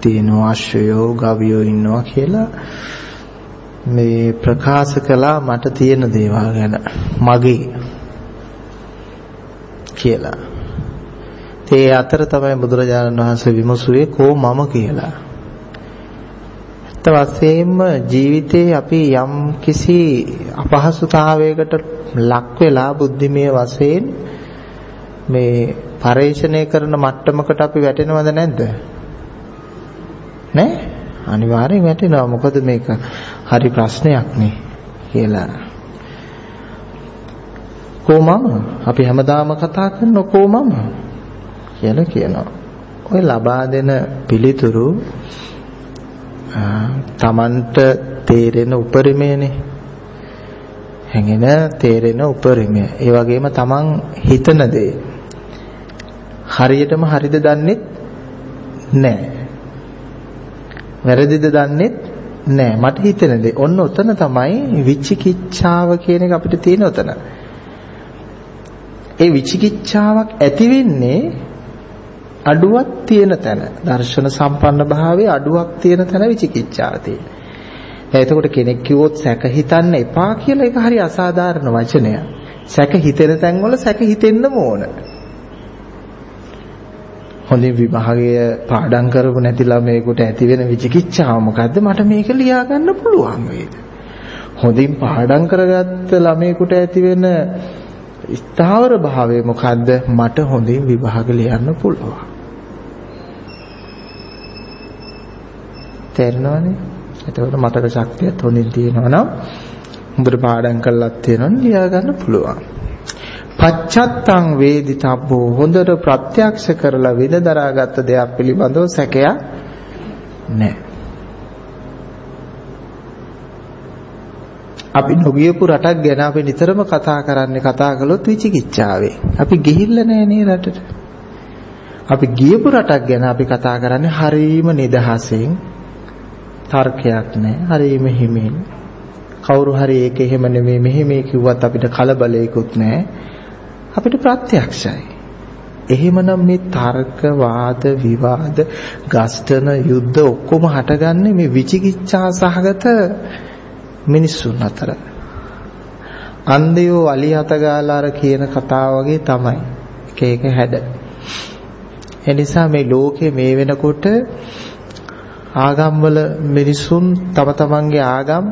තියෙනවා අශ්වයෝ ගවයෝ ඉන්නවා කියලා මේ ප්‍රකාශ කළා මට තියෙන දේවල් ගැන මගේ කියලා. ඒ අතර තමයි බුදුරජාණන් වහන්සේ විමසුවේ කෝ මම කියලා. ඇත්ත වශයෙන්ම ජීවිතේ අපි යම් කිසි අපහසුතාවයකට ලක් වෙලා බුද්ධිමය වශයෙන් මේ පරේෂණය කරන මට්ටමකට අපි වැටෙනවද නැද්ද? නෑ අනිවාර්යෙන් වැටෙනවා. මොකද මේක හරි ප්‍රශ්නයක් නේ කියලා. කොමම අපි හැමදාම කතා කරන කොමම කියලා කියනවා. ඔය ලබා දෙන පිළිතුරු තමන්ට තේරෙන උපරිමයනේ. හැඟෙන තේරෙන උපරිමය. ඒ වගේම තමන් හිතන දේ හරියටම හරිද දන්නේ නැහැ. වැරදිද දන්නේ නැහැ. මට හිතෙන දේ. ඔන්න ඔතන තමයි විචිකිච්ඡාව කියන එක අපිට තියෙන ඔතන. ඒ විචිකිච්ඡාවක් ඇති වෙන්නේ අඩුවක් තියෙන තැන. දර්ශන සම්පන්න භාවයේ අඩුවක් තියෙන තැන විචිකිච්ඡාව තියෙන්නේ. එතකොට කෙනෙක් කිව්වොත් සැක හිතන්න එපා කියලා ඒක හරි අසාධාරණ වචනයක්. සැක හිතෙන තැන්වල සැක හිතෙන්නම ඕන. හොඳින් විභාගය පාඩම් කරපු නැති ළමයෙකුට ඇති වෙන විචිකිච්ඡාව මොකද්ද? මට මේක ලියා ගන්න පුළුවන් වේද? හොඳින් පාඩම් කරගත්ත ළමයෙකුට ඇති වෙන ස්ථාවර භාවය මොකද්ද? මට හොඳින් විභාග ලියන්න පුළුවන්. තේරෙනවනේ? එතකොට මතක ශක්තියත් හොඳින් තියෙනවා නම් හොඳට පාඩම් කරලත් තියෙනවනේ ලියා ගන්න පුළුවන්. පච්චත්තං වේදිතබ්බෝ හොඳට ප්‍රත්‍යක්ෂ කරලා විද දරාගත් දෙයක් පිළිබඳව සැකයක් නැහැ. අපි නොගියපු රටක් ගැන අපි නිතරම කතා කරන්නේ කතා කළොත් විචිකිච්ඡාවේ. අපි ගිහිල්ලා නැහැ නේ රටට. අපි ගියපු රටක් ගැන අපි කතා කරන්නේ හරීම නිදහසෙන් තර්කයක් නැහැ. හරීම හිමින්. කවුරු හරි ඒක එහෙම නෙමෙයි මෙහෙම කිව්වත් අපිට කලබලයකුත් නැහැ. අපිට ප්‍රත්‍යක්ෂයි. එහෙමනම් මේ තර්ක වාද විවාද ගස්ඨන යුද්ධ ඔක්කොම හටගන්නේ මේ විචිකිච්ඡා සහගත මිනිස්සුන් අතර. අන්දයෝ අලි අතගාලා අර කියන කතාව වගේ තමයි. එක එක හැඩ. එනිසා මේ ලෝකේ මේ වෙනකොට ආගම්වල මිනිසුන් තම තමන්ගේ ආගම්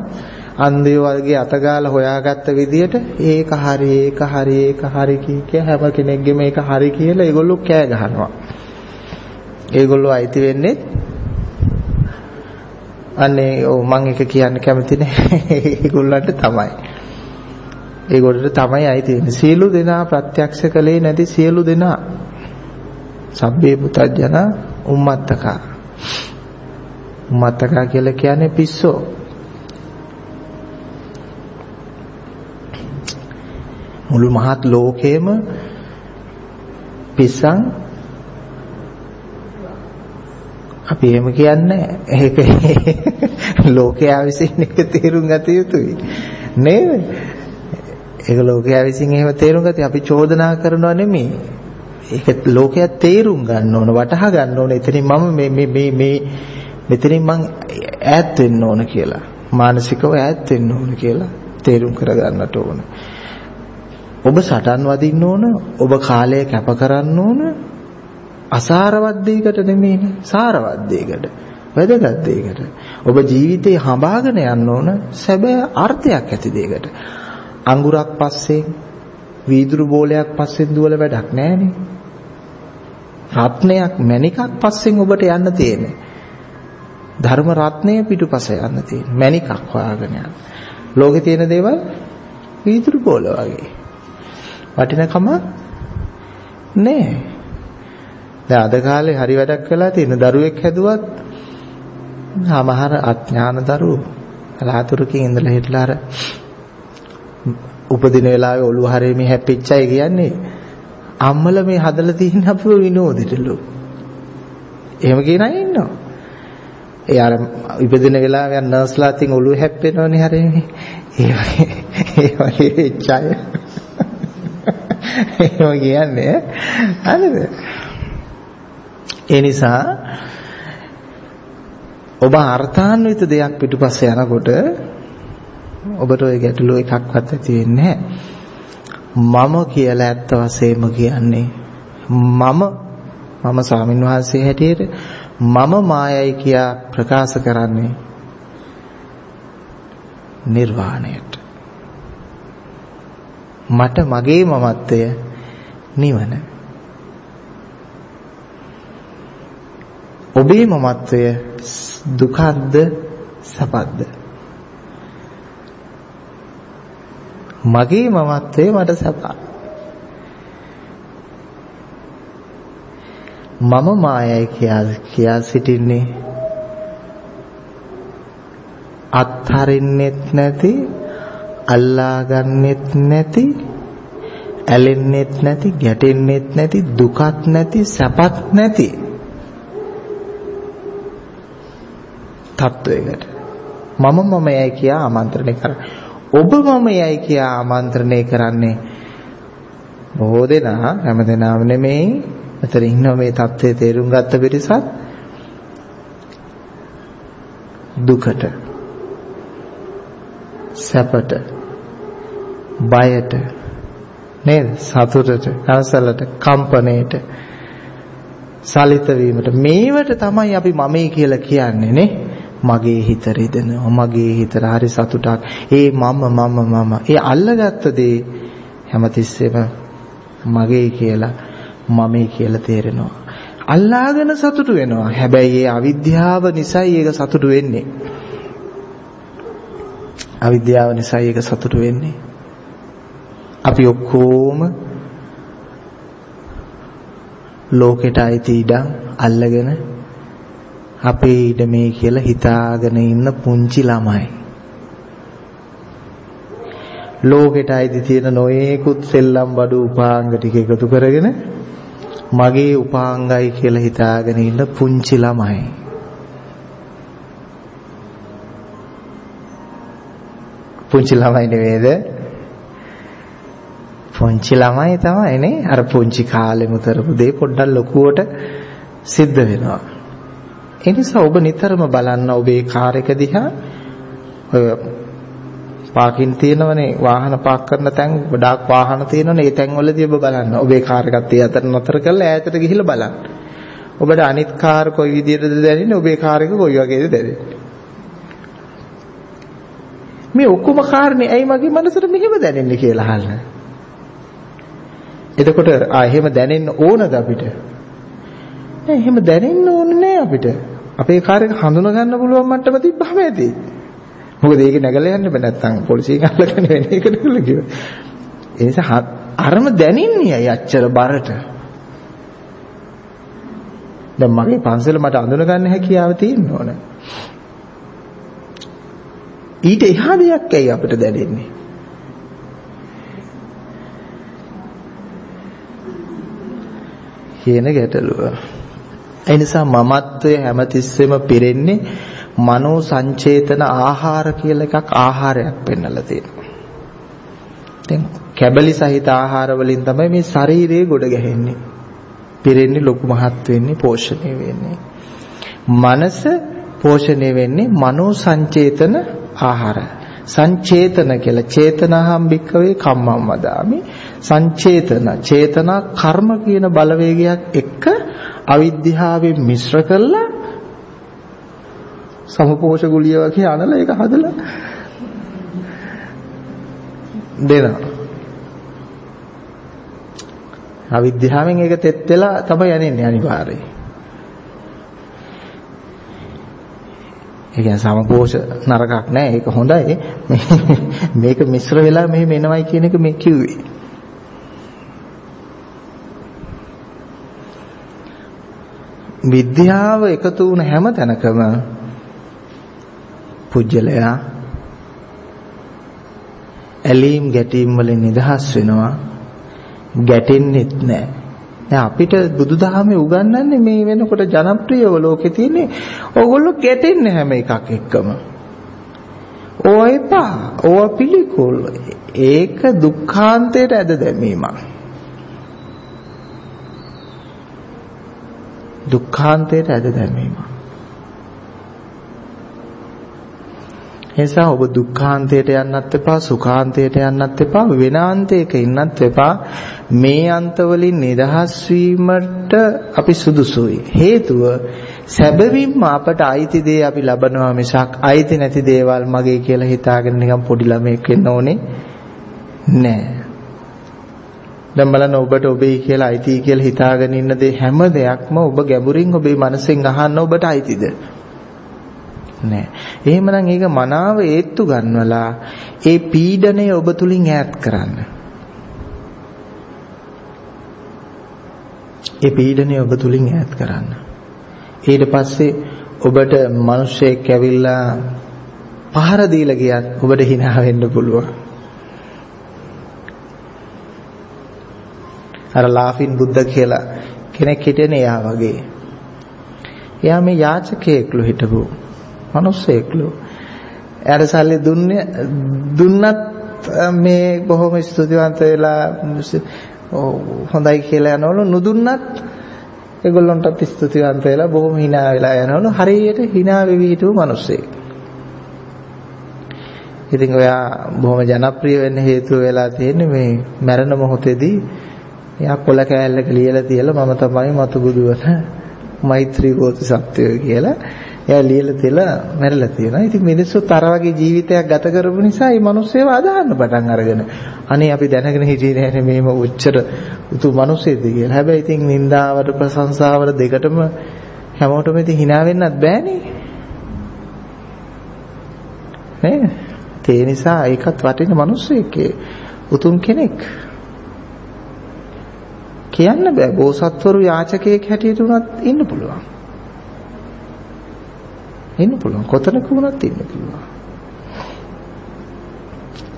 අන්ධයෝ වගේ අතගාලා හොයාගත්ත විදියට ඒක හරි ඒක හරි ඒක හරි කිය හැම කෙනෙක්ගේම ඒක හරි කියලා ඒගොල්ලෝ කෑ ගහනවා. ඒගොල්ලෝ අයිති වෙන්නේ අනේ ඔව් මම එක කියන්න කැමති නෑ ඒගොල්ලන්ට තමයි. ඒගොල්ලන්ට තමයි අයිති වෙන්නේ. සියලු දෙනා ප්‍රත්‍යක්ෂ කළේ නැති සියලු දෙනා සබ්බේ පුතඥ උම්මත්තකා. උම්මත්තකා කියලා කියන්නේ පිස්සෝ. මුළු මහත් ලෝකෙම පිස්සන් අපි එහෙම කියන්නේ ඒක ලෝකයා විසින් එක තේරුම් ගත යුතුයි. නේද? ඒක ලෝකයා විසින් එහෙම තේරුම් ගත්තේ අපි චෝදනා කරනවා නෙමෙයි. ඒක ලෝකයා තේරුම් ගන්න ඕන වටහා ගන්න ඕන. එතනින් මම මේ මේ මේ මේ මෙතනින් මං ඈත් වෙන්න ඕන කියලා. මානසිකව ඈත් වෙන්න ඕන කියලා තේරුම් කරගන්නට ඕන. ඔබ සටන් වදින්න ඕන ඔබ කාලය කැප කරන්න ඕන අසාරවත් දෙයකට නෙමෙයිනේ සාරවත් දෙයකට වැදගත් දෙයකට. ඔබ ජීවිතේ හඹාගෙන යන්න ඕන සැබෑ අර්ථයක් ඇති දෙයකට. අඟුරක් පස්සෙන් වීදුරු බෝලයක් පස්සෙන් දුවල වැඩක් නැහැනේ. රත්නයක් මණිකක් පස්සෙන් ඔබට යන්න තියෙන්නේ. ධර්ම රත්නය පිටුපස යන්න තියෙන්නේ මණිකක් හොයාගෙන යන්න ලෝකේ තියෙන දේවල් වීදුරු බෝල වගේ වටිනකම නෑ. දැන් අද කාලේ හරි වැඩක් කළා තියෙන දරුවෙක් හැදුවත් සමහර අඥාන දරුවෝ කලාතුරකින් ඉඳලා හිටලා අර උපදින වෙලාවේ ඔළුව හරෙමේ හැපිච්චයි කියන්නේ අම්මල මේ හදලා තියෙන අපව විනෝදෙටලු. එහෙම කියන අය ඉන්නවා. ඒ අර ඉපදින වෙලාවේ නර්ස්ලා තින් ඔළුව හැප්පෙනවනේ හරෙමේ. ඒ වගේ ඒ වගේ එච්චය. එහෙම කියන්නේ හරිද? ඒ නිසා ඔබ අර්ථාන්විත දෙයක් පිටුපස්සේ යනකොට ඔබට ওই ගැටලුව එකක්වත් ඇති වෙන්නේ මම කියලා ඇත්ත වශයෙන්ම කියන්නේ මම මම ස්වාමින් වහන්සේ හැටියට මම මායයි කියා ප්‍රකාශ කරන්නේ නිර්වාණයට මට මගේ මමත්වය නිවන. ඔබේ මමත්වය දුකක්ද සපක්ද? මගේ මමත්වය මට සපක්. මම මායයි කියා කියා සිටින්නේ. අත්හරින්නෙත් නැති අල්ලා ගන්නෙත් නැති ඇලෙන්නෙත් නැති, ගැටෙන්නෙත් නැති, දුකත් නැති, සැපත් නැති තත්වයකට. මම මමයයි කියා ආමන්ත්‍රණය කරන්නේ. ඔබ මමයයි කියා ආමන්ත්‍රණය කරන්නේ. බොහෝ දෙනා හැමදෙනාම නෙමෙයි. මෙතන ඉන්න මේ தත්ත්වයේ තේරුම් ගත්ත පිරිසක් දුකට සැපට බයට නේද? සතුටට කනසලට කම්පණයට සලිත වීමට. මේවට තමයි අපි මමයි කියලා කියන්නේ නේ? මගේ හිත රිදෙනවා. මගේ හිතට හරි සතුටක්. ඒ මම මම මම. ඒ අල්ලගත්ත දේ හැමතිස්සෙම මගේ කියලා මමයි කියලා තේරෙනවා. අල්ලාගෙන සතුටු වෙනවා. හැබැයි ඒ අවිද්‍යාව නිසායි ඒක සතුටු වෙන්නේ. අවිද්‍යාව නිසායි ඒක සතුටු වෙන්නේ. අපි ඔක්කොම ලෝකෙට අයිති ඉඩම් අල්ලගෙන අපේ ඉඩමේ කියලා හිතාගෙන ඉන්න පුංචි ළමයි. ලෝකෙට අයිති තියෙන නොයේකුත් සෙල්ලම් බඩු උපාංග ටික එකතු කරගෙන මගේ උපාංගයි කියලා හිතාගෙන ඉන්න පුංචි ළමයි. පුංචි ළමයි නෙවෙයිද? පුංචි ළමයි තමයි නේ අර පුංචි කාලෙම කරපු දේ පොඩ්ඩක් ලොකුවට සිද්ධ වෙනවා. ඒ නිසා ඔබ නිතරම බලන්න ඔබේ කාර් එක දිහා ඔය පාකින් තියෙනවනේ වාහන පාක් කරන තැන් ගොඩාක් වාහන තියෙනවනේ ඒ තැන්වලදී ඔබ බලන්න. ඔබේ කාර් එකත් ඒ අතර නතර කරලා ඈතට ගිහිල්ලා බලන්න. ඔබට අනිත් කාර් කොයි විදිහටද දැනෙන්නේ ඔබේ කාර් එක කොයි වගේද දැනෙන්නේ. මේ ඔක්කොම කාරණේ ඇයි මගේ මනසට මෙහෙම දැනෙන්නේ කියලා අහන්න. එතකොට ආ එහෙම දැනෙන්න ඕනද අපිට? නෑ එහෙම දැනෙන්න ඕනේ නෑ අපිට. අපේ කාර් එක හඳුනා ගන්න පුළුවන් මට්ටම තිබ්බම ඇති. මොකද ඒක නැගලා යන්න බෑ නැත්තම් පොලිසියෙන් අල්ලගෙන වෙන එක නෙවෙයි කිව්වා. ඒ නිසා අරම දැනින්නේ අය අච්චර බරට. දැන් මගේ පන්සල මට අඳුන ගන්න හැකියාව තියෙන්න ඕන. ඊට එහා දෙයක් ඇයි අපිට දැනෙන්නේ? කියන ගැටලුව. ඒ නිසා මමත්වය හැමතිස්සෙම පිරෙන්නේ මනෝ සංචේතන ආහාර කියලා එකක් ආහාරයක් පෙන්වලා තියෙනවා. දැන් කැබලි සහිත ආහාර වලින් තමයි මේ ශරීරයේ ගොඩ ගැහෙන්නේ. පිරෙන්නේ ලොකු මහත් වෙන්නේ පෝෂණය වෙන්නේ. මනස පෝෂණය වෙන්නේ මනෝ සංචේතන ආහාර. සංචේතන කියලා චේතනහම් භික්කවේ කම්මම් වදාමි. සංචේතන චේතනා කර්ම කියන බලවේගයක් එක්ක අවිද්‍යාවෙන් මිශ්‍ර කරලා සමපෝෂ ගුලිය වගේ අනලා ඒක හදලා දෙනවා. අවිද්‍යාවෙන් ඒක තෙත් වෙලා තමයි යන්නේ අනිවාර්යයෙන්. ඒ කියන්නේ සමපෝෂ නරකක් නෑ ඒක හොඳයි. මේක මිශ්‍ර වෙලා මෙහෙම එනවයි කියන එක මේ කිව්වේ. විද්‍යාව එකතු වුණ හැම තැනකම පුජ්‍යලයා ඇලීම් ගැටීම් වලින් නිදහස් වෙනවා ගැටෙන්නෙත් නැහැ. දැන් අපිට බුදුදහමේ උගන්වන්නේ මේ වෙනකොට ජනප්‍රියව ලෝකේ තියෙන්නේ ඕගොල්ලෝ ගැටෙන්නේ හැම එකක් එක්කම. ඕවා එපා. ඕවා පිළිකුල්. ඒක දුක්ඛාන්තයට ඇද දැමීමක්. දුක්ඛාන්තයට ඇද දැමීමක්. එනිසා ඔබ දුක්ඛාන්තයට යන්නත් එපා සුඛාන්තයට යන්නත් එපා වෙනාන්තයක ඉන්නත් එපා. මේ අන්ත වලින් නිදහස් වීමට අපි සුදුසුයි. හේතුව සැබවින්ම අපට අයිති දේ අපි ලබනවා මිසක් අයිති නැති දේවල් මගේ කියලා හිතාගෙන නිකන් පොඩි ළමෙක් වෙන්න ඕනේ නෑ. දැන් බලන්න ඔබට ඔබේ කියලා අයිති කියලා හිතාගෙන ඉන්න දේ හැම දෙයක්ම ඔබ ගැඹුරින් ඔබේ මනසෙන් අහන්න ඔබට අයිතිද නෑ. එහෙමනම් ඒක මනාව ඒත්තු ගන්නවලා ඒ පීඩනය ඔබ තුලින් ඈත් කරන්න. ඒ පීඩනය ඔබ තුලින් ඈත් කරන්න. ඊට පස්සේ ඔබට මිනිස්සෙක් ඇවිල්ලා පහර දීලා ගියත් ඔබට hina වෙන්න පුළුවන්. අර ලාෆින් බුද්ධ කියලා කෙනෙක් හිටියනේ එයා වගේ. එයා මේ යාචකයෙක්ලු හිටපු මිනිස්සෙක්ලු. එයාට සල්ලි දුන්නේ දුන්නත් මේ බොහොම ස්තුතිවන්ත වෙලා හොඳයි කියලා යනවලු නුදුන්නත් ඒගොල්ලන්ටත් ස්තුතිවන්ත වෙලා බොහොම hina වෙලා යනවලු හරියට hina වෙවි හිටපු මිනිස්සෙක්. ඉතින් ඔයා බොහොම ජනප්‍රිය වෙන්න හේතුව වෙලා තියෙන්නේ මේ මරණ මොහොතේදී එයා කොල කෑල්ලක ලියලා තියලා මම තමයි මතු බුදුවන මෛත්‍රී බෝධිසත්වය කියලා එයා ලියලා තියලා මැරලා තියෙනවා. ඉතින් මිනිස්සුත් අර වගේ ජීවිතයක් ගත කරපු නිසා මේ මිනිස්සේව අදහන්න පටන් අරගෙන අනේ අපි දැනගෙන හිටියේ නෑනේ මේම උච්චර උතු මිනිස්සෙක්ද කියලා. හැබැයි ඉතින් නින්දාවට ප්‍රශංසාවට දෙකටම හැමෝටම ඉතින් hina වෙන්නත් බෑනේ. නේ? ඒ නිසා ඒකත් වටින මිනිස්සෙක් උතුම් කෙනෙක්. කියන්න බෑ බෝසත්වරු යාචකයෙක් හැටියට උනත් ඉන්න පුළුවන්. ඉන්න පුළුවන්. කොතනක වුණත් ඉන්න පුළුවන්.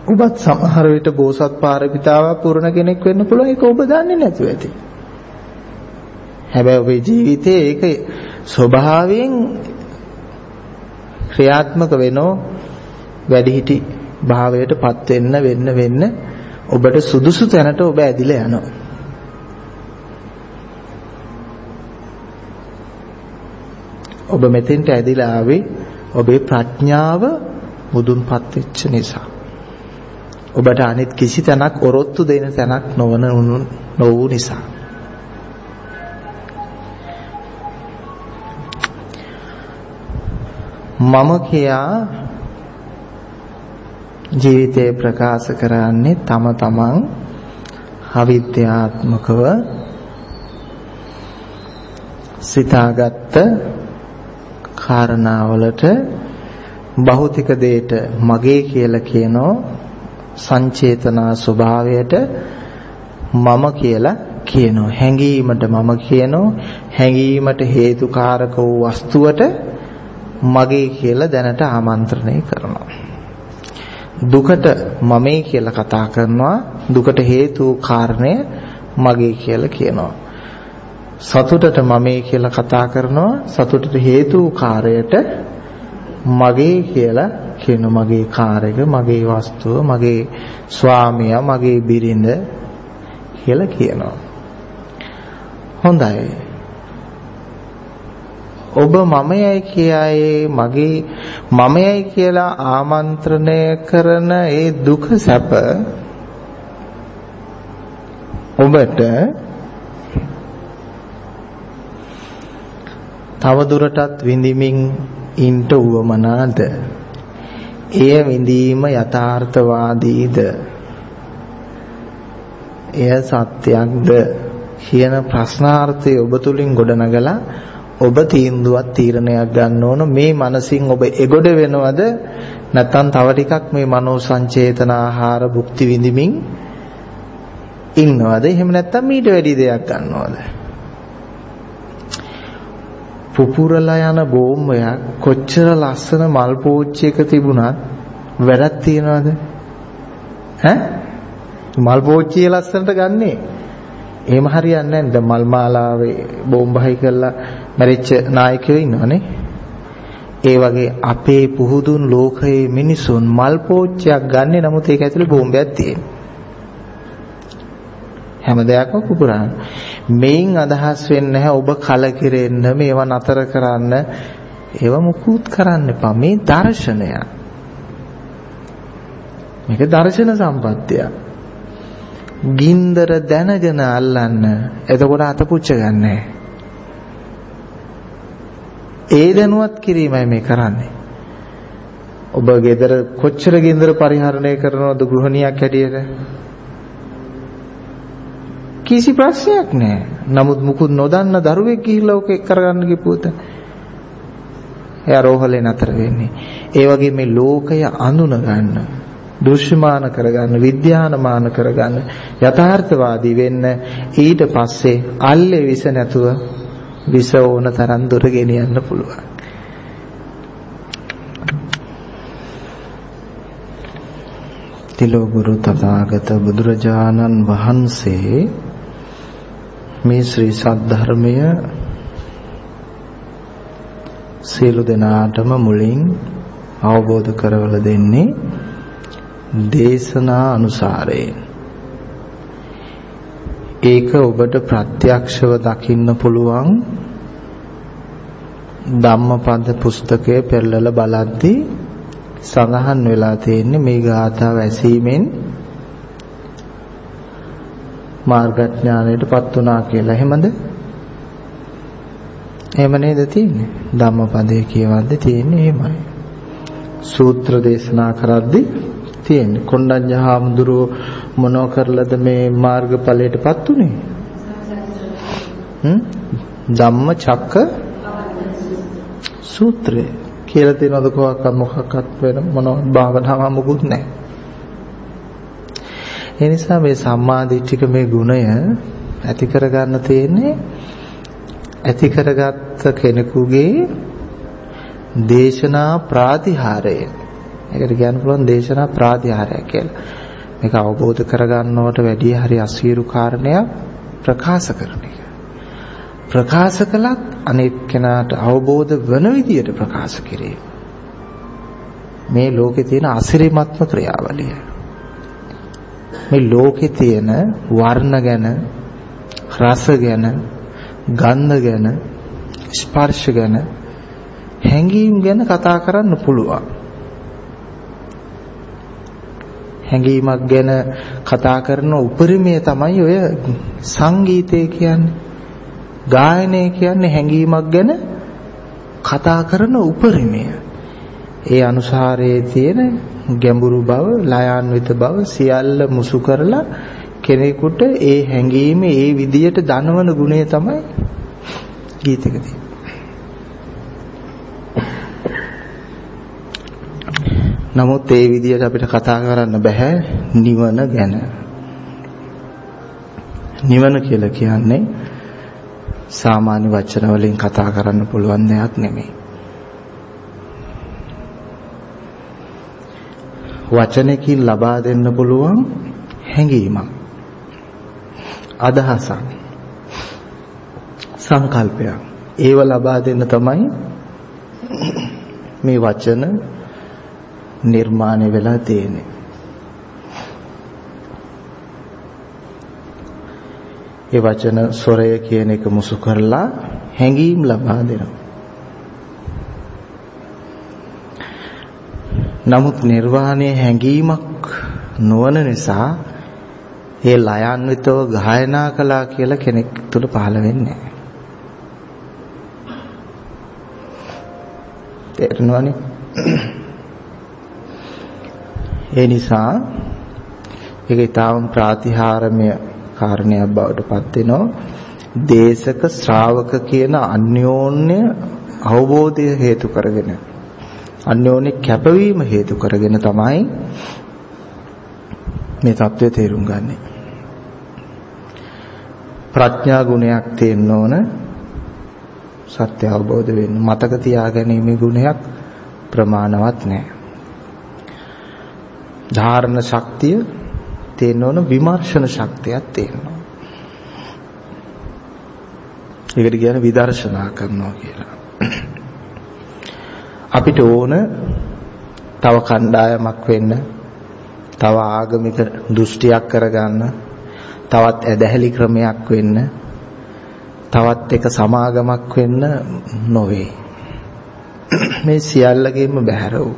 ඔබත් සමහර විට බෝසත් පාරමිතාවක් පුරන කෙනෙක් වෙන්න පුළුවන්. ඒක ඔබ දන්නේ නැතුව ඇති. හැබැයි ඔබේ ජීවිතයේ ඒක ස්වභාවයෙන් ක්‍රියාත්මක වෙනෝ වැඩිහිටි භාවයටපත් වෙන්න වෙන්න වෙන්න ඔබට සුදුසු තැනට ඔබ ඇදිලා යනවා. ඔබ මෙතෙන්ට ඇදිලා ආවේ ඔබේ ප්‍රඥාව මුදුන්පත් වෙච්ච නිසා. ඔබට අනිත් කිසි තැනක් ඔරොත්තු දෙන තැනක් නොවන නොවු නිසා. මම කියා ජීවිතේ ප්‍රකාශ කරන්නේ තම තමන් අවිද්‍යාත්මකව සිතාගත්ත කාරණාවලට භෞතික දෙයට මගේ කියලා කියනෝ සංචේතනා ස්වභාවයට මම කියලා කියනෝ. හැඟීමට මම කියනෝ. හැඟීමට හේතුකාරක වූ වස්තුවට මගේ කියලා දැනට ආමන්ත්‍රණය කරනවා. දුකට මමයි කියලා කතා කරනවා. දුකට හේතු කාරණය මගේ කියලා කියනවා. සතුටට මමේ කියලා කතා කරනවා. සතුටට හේතු කාර්යයට මගේ කියලා කියන මගේ කාර්යක මගේ වස්තුව මගේ ස්වාමියා මගේ බිරිඳ කියලා කියනවා. හොඳයි. ඔබ මමයයි කියයි මගේ මමයයි කියලා ආමන්ත්‍රණය කරන ඒ දුක සැප ඔබට තව දුරටත් විඳිමින් ඉන්න උවමනාද? එය විඳීම යථාර්ථවාදීද? එය සත්‍යයක්ද? කියන ප්‍රශ්නාර්ථය ඔබ තුලින් ගොඩනගලා ඔබ තීන්දුවක් තීරණයක් ගන්න ඕන මේ මනසින් ඔබ එගොඩ වෙනවද නැත්නම් තව ටිකක් මේ මනෝ සංචේතන ආහාර භුක්ති විඳිමින් ඉන්නවද එහෙම නැත්නම් ඊට වැඩි දෙයක් ගන්නවද පුපුරලා යන බෝම්බයක් කොච්චර ලස්සන මල් පෝච්චියක තිබුණත් වැඩක් තියනවද? ඈ? මල් පෝච්චිය ලස්සනට ගන්නෙ. එහෙම හරියන්නේ නැහැ. මල් මාලාවේ බෝම්බහයි කරලා මැරිච්ච නායකයෝ ඉන්නවනේ. ඒ වගේ අපේ පුහුදුන් ලෝකයේ මිනිසුන් මල් පෝච්චියක් ගන්නෙ නමුත් ඒක ඇතුලේ බෝම්බයක් තියෙනවා. හැම දෙයක්ම පුපුරන්න. මේන් අදහස් වෙන්නේ ඔබ කලකිරෙන්න මේවා නතර කරන්න ඒව මුකුත් කරන්න එපා. මේ දර්ශනය. මේක දර්ශන සම්පත්තිය. ගින්දර දැනගෙන අල්ලන්න. එතකොට අත පුච්ච ගන්නෑ. ඒ දැනුවත් කිරීමයි මේ කරන්නේ. ඔබ ගෙදර කොච්චර ගින්දර පරිහරණය කරනවද ගෘහණියක් හැටියට? කිසි ප්‍රශ්නයක් නැහැ. නමුත් මුකුත් නොදන්න දරුවෙක් ගිහිල්ලා ඔක කරගන්න ගිහුවොත් එයා රෝහලේ නතර වෙන්නේ. ඒ වගේ මේ ලෝකය අඳුන ගන්න, දෘශ්‍යමාන කරගන්න, විද්‍යානමාන කරගන්න, යථාර්ථවාදී වෙන්න ඊට පස්සේ අල්ලේ විස නැතුව විස ඕන තරම් දුර ගෙනියන්න පුළුවන්. තිලෝගුරු තථාගත බුදුරජාණන් වහන්සේ මේ ශ්‍රී සද්ධර්මය සියලු දෙනාටම මුලින් අවබෝධ කරවල දෙන්නේ දේශනා අනුසාරයෙන්. ඒක ඔබට ප්‍රත්‍යක්ෂව දකින්න පුළුවන්. ධම්මපද පුස්තකයේ පෙරලලා බලද්දී සඳහන් වෙලා තියෙන්නේ මේ ගාථාව ඇසීමෙන් මාර්ගඥානයටපත් වුණා කියලා. එහෙමද? එහෙම නේද තියෙන්නේ? ධම්මපදයේ කියවද්දී තියෙන්නේ එහෙමයි. සූත්‍ර දේශනා කරද්දී තියෙන්නේ. කොණ්ඩඤ්ඤ හාමුදුරුව මොනව කරලද මේ මාර්ගඵලයටපත් උනේ? හ්ම් ධම්ම චක්ක සූත්‍රය කියලා තියෙනවද කොහොක්වත් මොකක්වත් වෙන මොනවත් භාවනාවක් මොකුත් නැහැ. ඒ නිසා මේ සම්මාදිට්ඨික මේ ගුණය ඇති කරගන්න තියෙන්නේ ඇති කරගත්ත කෙනෙකුගේ දේශනා ප්‍රාතිහාරය. ඒකට කියන්න පුළුවන් දේශනා ප්‍රාතිහාරය කියලා. මේක අවබෝධ කරගන්නවට වැඩිය හරි අසීරු කාරණයක් ප්‍රකාශ කරන එක. ප්‍රකාශ කළත් අනෙක් කෙනාට අවබෝධ වන විදියට ප්‍රකාශ කිරීම. මේ ලෝකේ තියෙන අසිරිමත්ම ක්‍රියාවලිය. මේ ලෝකේ තියෙන වර්ණ ගැන, රස ගැන, ගන්ධ ගැන, ස්පර්ශ ගැන, හැඟීම් ගැන කතා කරන්න පුළුවන්. හැඟීමක් ගැන කතා කරන උපරිමය තමයි ඔය සංගීතය කියන්නේ. ගායනය කියන්නේ හැඟීමක් ගැන කතා කරන උපරිමය. ඒ අනුසාරයේ තියෙන ගැඹුරු බව, ලයාන්විත බව සියල්ල මුසු කරලා කෙනෙකුට ඒ හැඟීම ඒ විදියට දනවන ගුණය තමයි ගීතක නමුත් ඒ විදියට අපිට කතා කරන්න බෑ නිවන ගැන. නිවන කියලා කියන්නේ සාමාන්‍ය වචන වලින් කතා කරන්න පුළුවන් දෙයක් නෙමෙයි. වචනකින් ලබා දෙන්න පුළුවන් හැඟීමක්. අදහසක්. සංකල්පයක්. ඒව ලබා දෙන්න තමයි මේ වචන නිර්මාණය වෙලා තියෙන්නේ. ඒ වචන ස්වරය කියන එක මුසු කරලා හැඟීම් ලබා දෙනවා. නමුත් නිර්වාණය හැඟීමක් නොවන නිසා ඒ ලයාන්විතව ගායනා කළා කියලා කෙනෙක් තුල පහළ වෙන්නේ නැහැ. තේරෙනවනේ? ඒ නිසා ඒක ඊටාම් ප්‍රාතිහාරමය කාරණයක් බවට පත් වෙනවා. දේශක ශ්‍රාවක කියන අන්‍යෝන්‍ය අවබෝධය හේතු කරගෙන අන්‍යෝන්‍ය කැපවීම හේතු කරගෙන තමයි මේ தત્ත්වය තේරුම් ගන්නෙ. ප්‍රඥා ගුණයක් තියෙන්න ඕන සත්‍ය අවබෝධ වෙන්න. මතක තියාගැනීමේ ගුණයක් ප්‍රමාණවත් නැහැ. ධාරණ ශක්තිය තියෙන්න ඕන විමර්ශන ශක්තියක් තියෙනවා. ඒකට කියන්නේ විදර්ශනා කරනවා කියලා. අපිට ඕන තව කණ්ඩායමක් වෙන්න තව ආගමික දෘෂ්ටියක් කරගන්න තවත් ඇදහැලි ක්‍රමයක් වෙන්න තවත් එක සමාගමක් වෙන්න නොවේ. මේ සියල්ලගෙම බැහැර වූ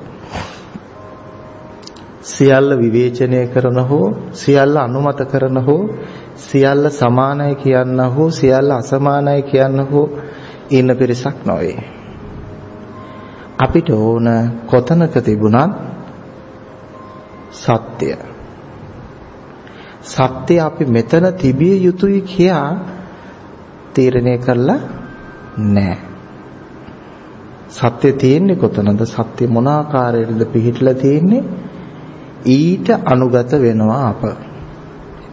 සියල්ල විවේචනය කරන හෝ සියල්ල අනුමත කරන හෝ සියල්ල සමානයි කියන්න හෝ සියල්ල අසමානයි කියන්න හෝ ඉන්න පිරිසක් නොවේ. අපිට ඕන කොතනක තිබුණත් සත්‍ය. සත්‍ය අපි මෙතන තිබිය යුතුයි කියා තීරණය කරලා නැහැ. සත්‍ය තියෙන්නේ කොතනද? සත්‍ය මොන ආකාරයකද පිහිටලා තියෙන්නේ? ඊට අනුගත වෙනවා අප.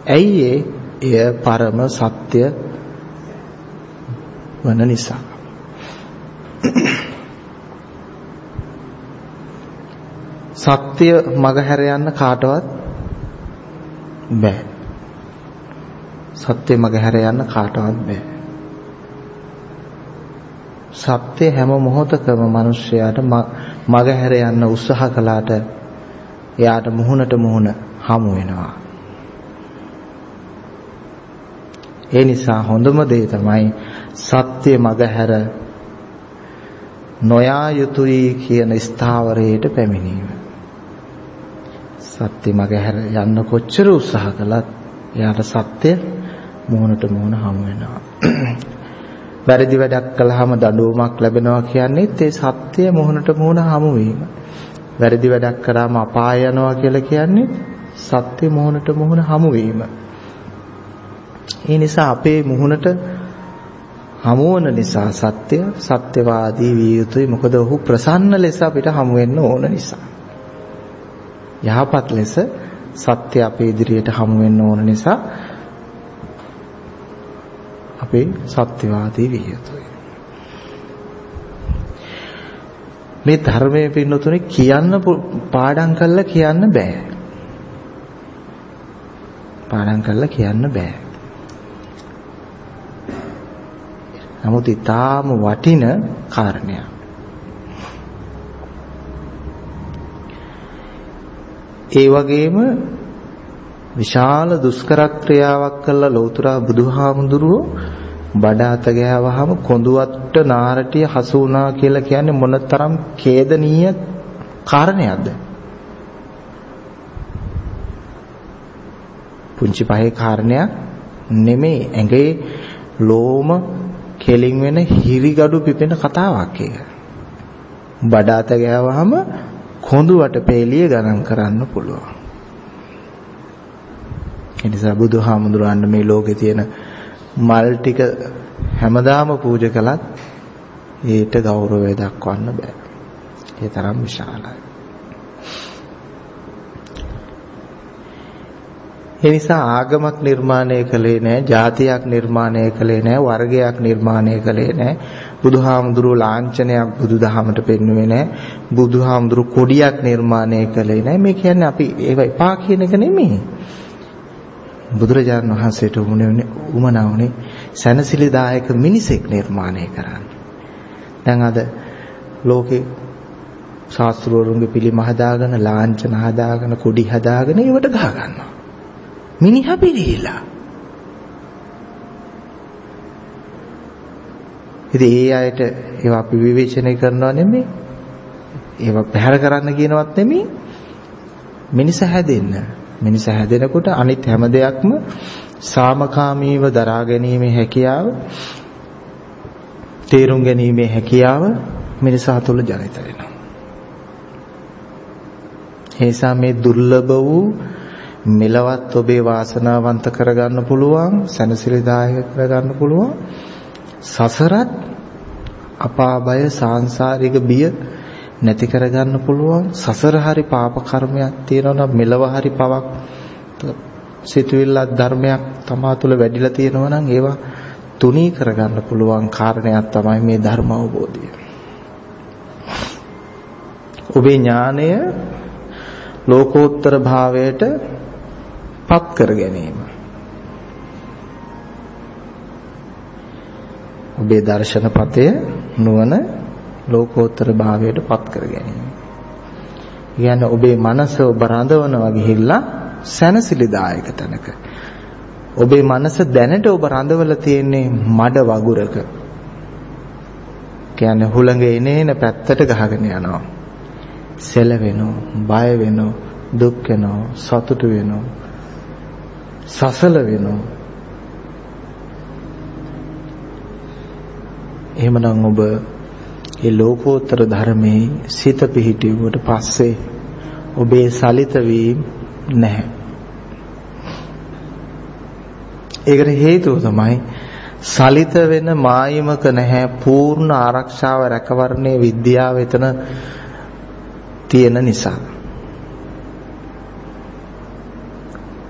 ඇයි එය පරම සත්‍ය වන නිසා. සත්‍ය මග හැර යන්න කාටවත් බෑ. සත්‍ය මගහැර යන්න කාටවත් බෑ. සත්‍ය හැම මොහොතකම මිනිස්යාට මගහැර යන්න උත්සාහ කළාට එයාට මුහුණට මුහුණ හමු වෙනවා. ඒ නිසා හොඳම දේ තමයි සත්‍ය මගහැර නොයා යුතුයි කියන ස්ථාවරයට පැමිණීම. සත්‍ය මගහැර යන්න කොච්චර උත්සාහ කළත් එයාට සත්‍ය මුහුණට මුහුණ හමු වෙනවා. වැරදි වැඩක් කළාම දඬුවමක් ලැබෙනවා කියන්නේත් ඒ සත්‍ය මුහුණට මුහුණ හමු වීම. වැරදි වැඩක් කරාම අපාය යනවා කියලා කියන්නේ සත්‍ය මුහුණට මුහුණ හමු වීම. ඒ නිසා අපේ මුහුණට හමුවන නිසා සත්‍ය සත්‍යවාදී විය යුතුයි මොකද ඔහු ප්‍රසන්න ලෙස අපිට හමු වෙන්න ඕන නිසා යහපත් ලෙස සත්‍ය අපේ ඉදිරියට හමු වෙන්න ඕන නිසා අපේ සත්‍යවාදී විය යුතුයි. මේ ධර්මයේ පින්නතුනේ කියන්න පාඩම් කරලා කියන්න බෑ. පාඩම් කරලා කියන්න බෑ. නමුත් ඊටාම වටින කාරණයක්. ඒ වගේම විශාල දුෂ්කර ක්‍රියාවක් කළා ලෞතර බුදුහාමුදුරුවෝ බඩ අත ගෑවහම කොඳුවත්ට නාරටිය හසු වුණා කියලා කියන්නේ මොනතරම් ඛේදනීය කාරණයක්ද? පුංචි පහේ කාරණයක් නෙමෙයි ඇඟේ ලෝම කෙලින් වෙන හිරිගඩු පිපෙන කතාවක් ඒක. බඩාත ගෑවහම කොඳු වට පෙළිය ගණන් කරන්න පුළුවන්. ඒ නිසා බුදුහාමුදුරන් මේ ලෝකේ තියෙන මල් ටික හැමදාම පූජා කළත් ඊට ගෞරවය දක්වන්න බෑ. ඒ තරම් විශාලයි. ඒ නිසා ආගමක් නිර්මාණය කළේ නැහැ, ජාතියක් නිර්මාණය කළේ නැහැ, වර්ගයක් නිර්මාණය කළේ නැහැ. බුදුහාමුදුරුවෝ ලාංඡනයක් බුදුදහමට පෙන්වුවේ නැහැ. බුදුහාමුදුරුවෝ කොඩියක් නිර්මාණය කළේ නැහැ. මේ කියන්නේ අපි ඒව එපා කියන එක නෙමෙයි. බුදුරජාණන් වහන්සේට උමනේ උමනාවනේ සැනසිලිදායක මිනිසෙක් නිර්මාණය කරන්න. දැන් අද ලෝකේ ශාස්ත්‍රවරුන්ගේ පිළිම හදාගෙන ලාංඡන හදාගෙන කුඩි හදාගෙන ඒවට ගහ ගන්නවා. මිනිහා පිළිහිලා. ඉතින් ඒ අයට ඒවා අපි විවේචනය කරනවා නෙමෙයි. ඒවා පැහැර කරන්න කියනවත් නෙමෙයි. මිනිස හැදෙන්න. මිනිස හැදෙනකොට අනිත් හැම දෙයක්ම සාමකාමීව දරා ගැනීමේ හැකියාව තේරුම් ගැනීමේ හැකියාව මිනිසා තුළ ජනිත වෙනවා. ඒ මේ දුර්ලභ වූ මෙලවත් ඔබේ වාසනාවන්ත කරගන්න පුළුවන් සැනසිලිදායක කරගන්න පුළුවන් සසරත් අපාබය සාංශාරික බිය නැති කරගන්න පුළුවන් සසර හරි පාප කර්මයක් තියෙනවා නම් මෙලව හරි පවක් සිතුවිල්ලක් ධර්මයක් තමා තුළ වැඩිලා තියෙනවා නම් ඒවා තුනී කරගන්න පුළුවන් කාරණයක් තමයි මේ ධර්ම අවබෝධය. ඔබේ ඥානය ලෝකෝත්තර භාවයට පත් කර ගැනීම. ඔබේ දර්ශනපතය නුවණ ලෝකෝත්තර භාවයට පත් කර ගැනීම. කියන්නේ ඔබේ මනස ඔබ රඳවනවා ගිහිල්ලා සැනසිලිදායක තැනක. ඔබේ මනස දැනට ඔබ රඳවලා තියෙන්නේ මඩ වගුරක. කියන්නේ හුළඟ එනේන පැත්තට ගහගෙන යනවා. සෙලවෙනවා, බය වෙනවා, දුක් වෙනවා, සතුටු වෙනවා. සසල වෙනවා. එහෙමනම් ඔබ ඒ ලෝකෝත්තර ධර්මයේ සිත පිහිටියුවට පස්සේ ඔබේ සලිත වීම නැහැ. ඒකට හේතුව තමයි සලිත වෙන මායිමක නැහැ පූර්ණ ආරක්ෂාව රැකවරණයේ විද්‍යාව එතන තියෙන නිසා.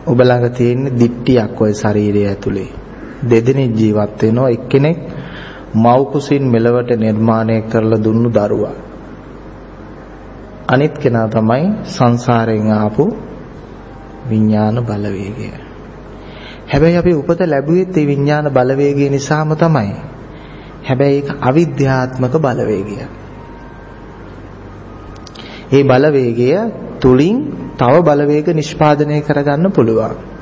ඔබ ළඟ තියෙන දිට්ටියක් ওই ශරීරය ඇතුලේ. දෙදෙනෙක් ජීවත් වෙනවා එක්කෙනෙක් මව් කුසින් මෙලවට නිර්මාණය කරලා දුන්නු දරුවා. අනිත් කෙනා තමයි සංසාරයෙන් ආපු විඥාන බලවේගය. හැබැයි අපි උපත ලැබුවෙත් ඒ විඥාන බලවේගය නිසාම තමයි. හැබැයි ඒක අවිද්‍යාත්මක බලවේගය. ඒ බලවේගය තුලින් තව බලවේග නිෂ්පාදනය කරගන්න පුළුවන්.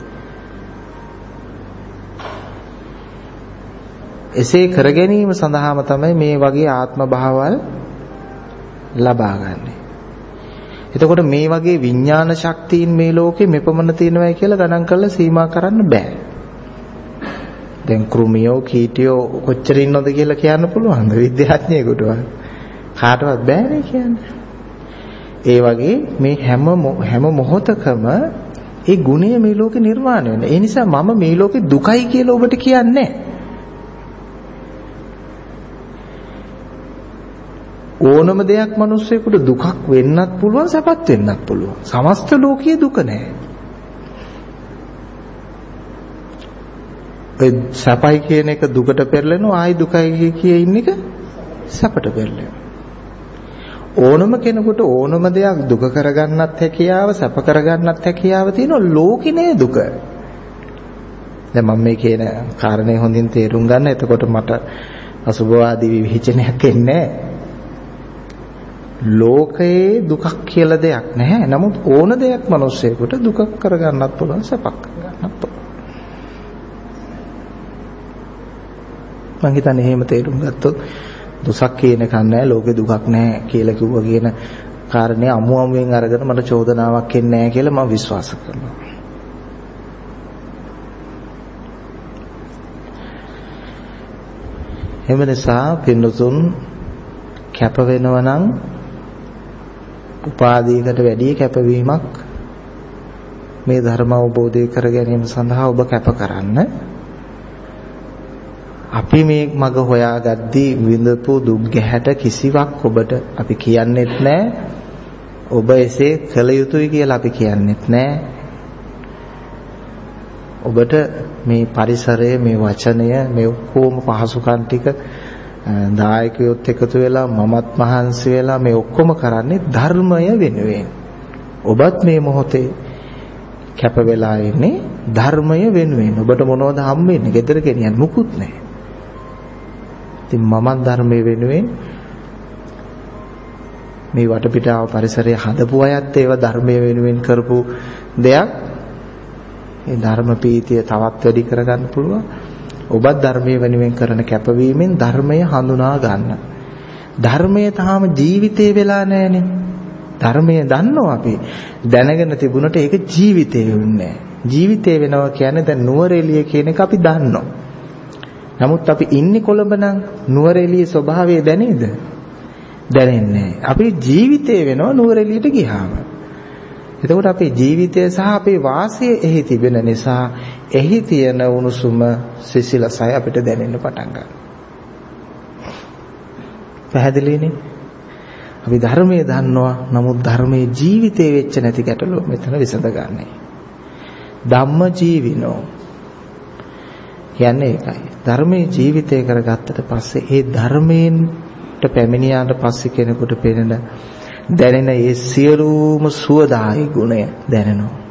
එසේ කර ගැනීම සඳහාම තමයි මේ වගේ ආත්ම භාවල් ලබා ගන්නෙ. එතකොට මේ වගේ විඥාන ශක්තියින් මේ ලෝකෙ මෙපමණ තියෙනවයි කියලා ගණන් කරලා සීමා කරන්න බෑ. දැන් කෘමියෝ කීටියෝ කොච්චර ඉන්නවද කියලා කියන්න පුළුවන්ද විද්‍යාඥයෙකුට කාටවත් බෑනේ කියන්නේ. ඒ වගේ මේ හැම හැම මොහොතකම ඒ ගුණය මේ ලෝකේ නිර්මාණය වෙනවා. ඒ නිසා මම මේ ලෝකේ දුකයි කියලා ඔබට කියන්නේ ඕනම දෙයක් මිනිස්සෙකුට දුකක් වෙන්නත් පුළුවන් සැපත් වෙන්නත් පුළුවන්. සමස්ත ලෝකයේ දුක නැහැ. ඒ සැපයි කියන එක දුකට පෙරලෙනවා ආයි දුකයි කිය ඉන්න එක සැපට පෙරලෙනවා. ඕනම කෙනෙකුට ඕනම දෙයක් දුක කරගන්නත් හැකියාව සැප කරගන්නත් හැකියාව තියෙනවා ලෝකිනේ දුක. දැන් මම මේ කියන කාරණේ හොඳින් තේරුම් ගන්න. එතකොට මට අසුභවාදී විහිචනයක් එන්නේ ලෝකයේ දුකක් කියලා දෙයක් නැහැ. නමුත් ඕන දෙයක් මිනිස්සෙකුට දුකක් කරගන්නත් පුළුවන් සැපක් කරගන්නත් පුළුවන්. මම හිතන්නේ එහෙම තේරුම් ගත්තොත් දුසක් කියන එකක් නැහැ ලෝකේ දුකක් නැහැ කියලා කිව්වා කියන කාරණේ අමු අමුවෙන් අරගෙන මට චෝදනාවක් එන්නේ නැහැ කියලා මම විශ්වාස කරනවා. එම නිසා පින්නතුන් කැප වෙනවා නම් උපාදීකට වැඩි කැපවීමක් මේ ධර්ම අවබෝධය කර ගැනීම සඳහා ඔබ කැප කරන්න අපි මේ මග හොයාගද්දී විඳපු දුක් ගැහැට කිසිවක් ඔබට අපි කියන්නෙත් නැහැ. ඔබ එසේ කළ යුතුයි කියලා අපි කියන්නෙත් නැහැ. ඔබට මේ පරිසරය මේ වචනය මේ ඔක්කොම පහසුකම් ටික දායකයොත් එකතු වෙලා මමත් මහන්සි වෙලා මේ ඔක්කොම කරන්නේ ධර්මය වෙනුවෙන්. ඔබත් මේ මොහොතේ කැප වෙලා ඉන්නේ ධර්මය වෙනුවෙන්. ඔබට මොනවද හම්බෙන්නේ? gedara ගෙනියන්න මුකුත් නැහැ. ඉතින් මමත් ධර්මයේ වෙනුවෙන් මේ වටපිටාව පරිසරය හදපු අයත් ඒව ධර්මයේ වෙනුවෙන් කරපු දෙයක් මේ ධර්ම පීතිය තවත් වැඩි කරගන්න පුළුවන්. ඔබත් ධර්මයේ වෙනුවෙන් කරන කැපවීමෙන් ධර්මය හඳුනා ගන්න. ධර්මය තාම ජීවිතේ වෙලා නැහනේ. ධර්මය දන්නවා අපි. දැනගෙන තිබුණට ඒක ජීවිතේ වෙන්නේ ජීවිතේ වෙනවා කියන්නේ දැන් නුවරඑළිය කියන එක අපි දන්නවා. නමුත් අපි ඉන්නේ කොළඹ නම් නුවරඑළියේ ස්වභාවය දැනේද? දැනෙන්නේ අපි ජීවිතේ වෙනවා නුවරඑළියට ගියාම. එතකොට අපේ ජීවිතය සහ අපේ වාසය එහි තිබෙන නිසා එහි තියෙන උණුසුම සිසිලසය අපිට දැනෙන්න පටන් ගන්නවා. පැහැදිලිනේ? අපි ධර්මයේ දන්නවා නමුත් ධර්මයේ ජීවිතේ වෙච්ච නැති ගැටලුව මෙතන විසඳගන්නේ. ධම්ම ජීවිනෝ කියන්නේ ඒකයි. ධර්මයේ ජීවිතය කරගත්තට පස්සේ ඒ ධර්මයෙන්ට පැමිණියාට පස්සේ කෙනෙකුට පෙනෙන දැනෙන ඒ සියලුම සුවදායි ගුණය දැනෙනවා.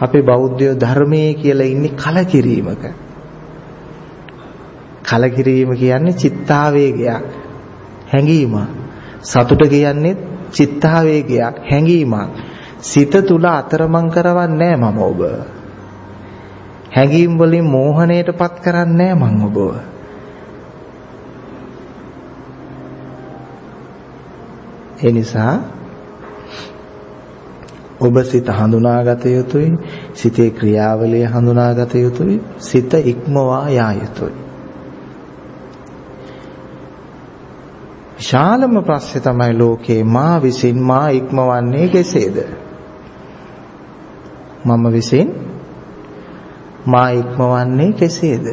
අපේ බෞද්ධයෝ ධර්මයේ කියලා ඉන්නේ කලකිරීමක. කලකිරීම කියන්නේ චිත්තාවේගයක්, හැඟීමක්. සතුට කියන්නේ චිත්තාවේගයක්, හැඟීමක්. සිත තුල අතරමං කරවන්නේ මම ඔබ. හැඟීම් වලින් මෝහණයටපත් කරන්නේ මං ඔබව. ඒ නිසා ඔබ සිත හඳුනාගත යුතුයි සිතේ ක්‍රියාවලිය හඳුනාගත යුතුයි සිත ඉක්මවා යා යුතුයි විශාලම ප්‍රශ්නේ තමයි ලෝකේ මා විසින් මා ඉක්මවන්නේ කෙසේද මම විසින් මා ඉක්මවන්නේ කෙසේද?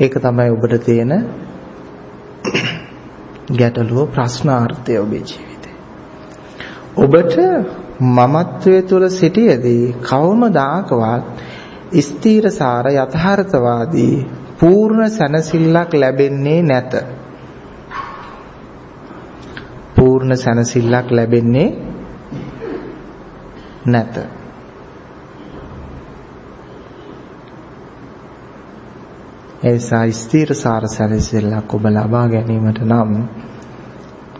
ඒක තමයි ඔබට තියෙන ගැටලුව ප්‍රශ්නාර්ථය ඔබේ ජීවිතේ. ඔබට මමත්වයේ තුල සිටියේදී කවමදාකවත් ස්ථීරසාර යථාර්ථවාදී පූර්ණ සැනසෙල්ලක් ලැබෙන්නේ නැත. පූර්ණ සැනසෙල්ලක් ලැබෙන්නේ නැත. ඒ නිසා ස්ථීර සාර සැලසිල්ලක් ඔබ ලබා ගැනීමට නම්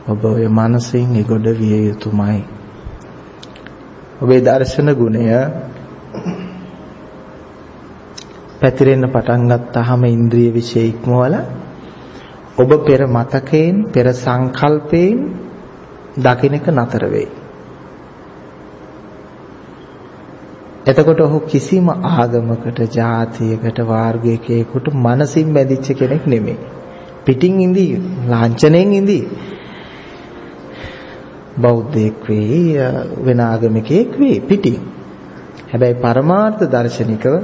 ඔබ ඔය මනසින් ඒගොඩ විය යුතුමයි. ඔබේ දර්ශන ගුණය පැතිරෙන්න පටන් ගත්තාම ඉන්ද්‍රිය විශේෂ ඉක්මවල ඔබ පෙර මතකයෙන් පෙර සංකල්පයෙන් දකින්නක නතර වෙයි. එතකොට ඔහු කිසිම ආගමකට, ජාතියකට, වර්ගයකයකට මනසින් බැඳිච්ච කෙනෙක් නෙමෙයි. පිටින් ඉඳී, ලාංඡනයෙන් ඉඳී. බෞද්ධයෙක් වෙයි, වෙන ආගමිකයෙක් වෙයි පිටින්. හැබැයි පරමාර්ථ දර්ශනිකව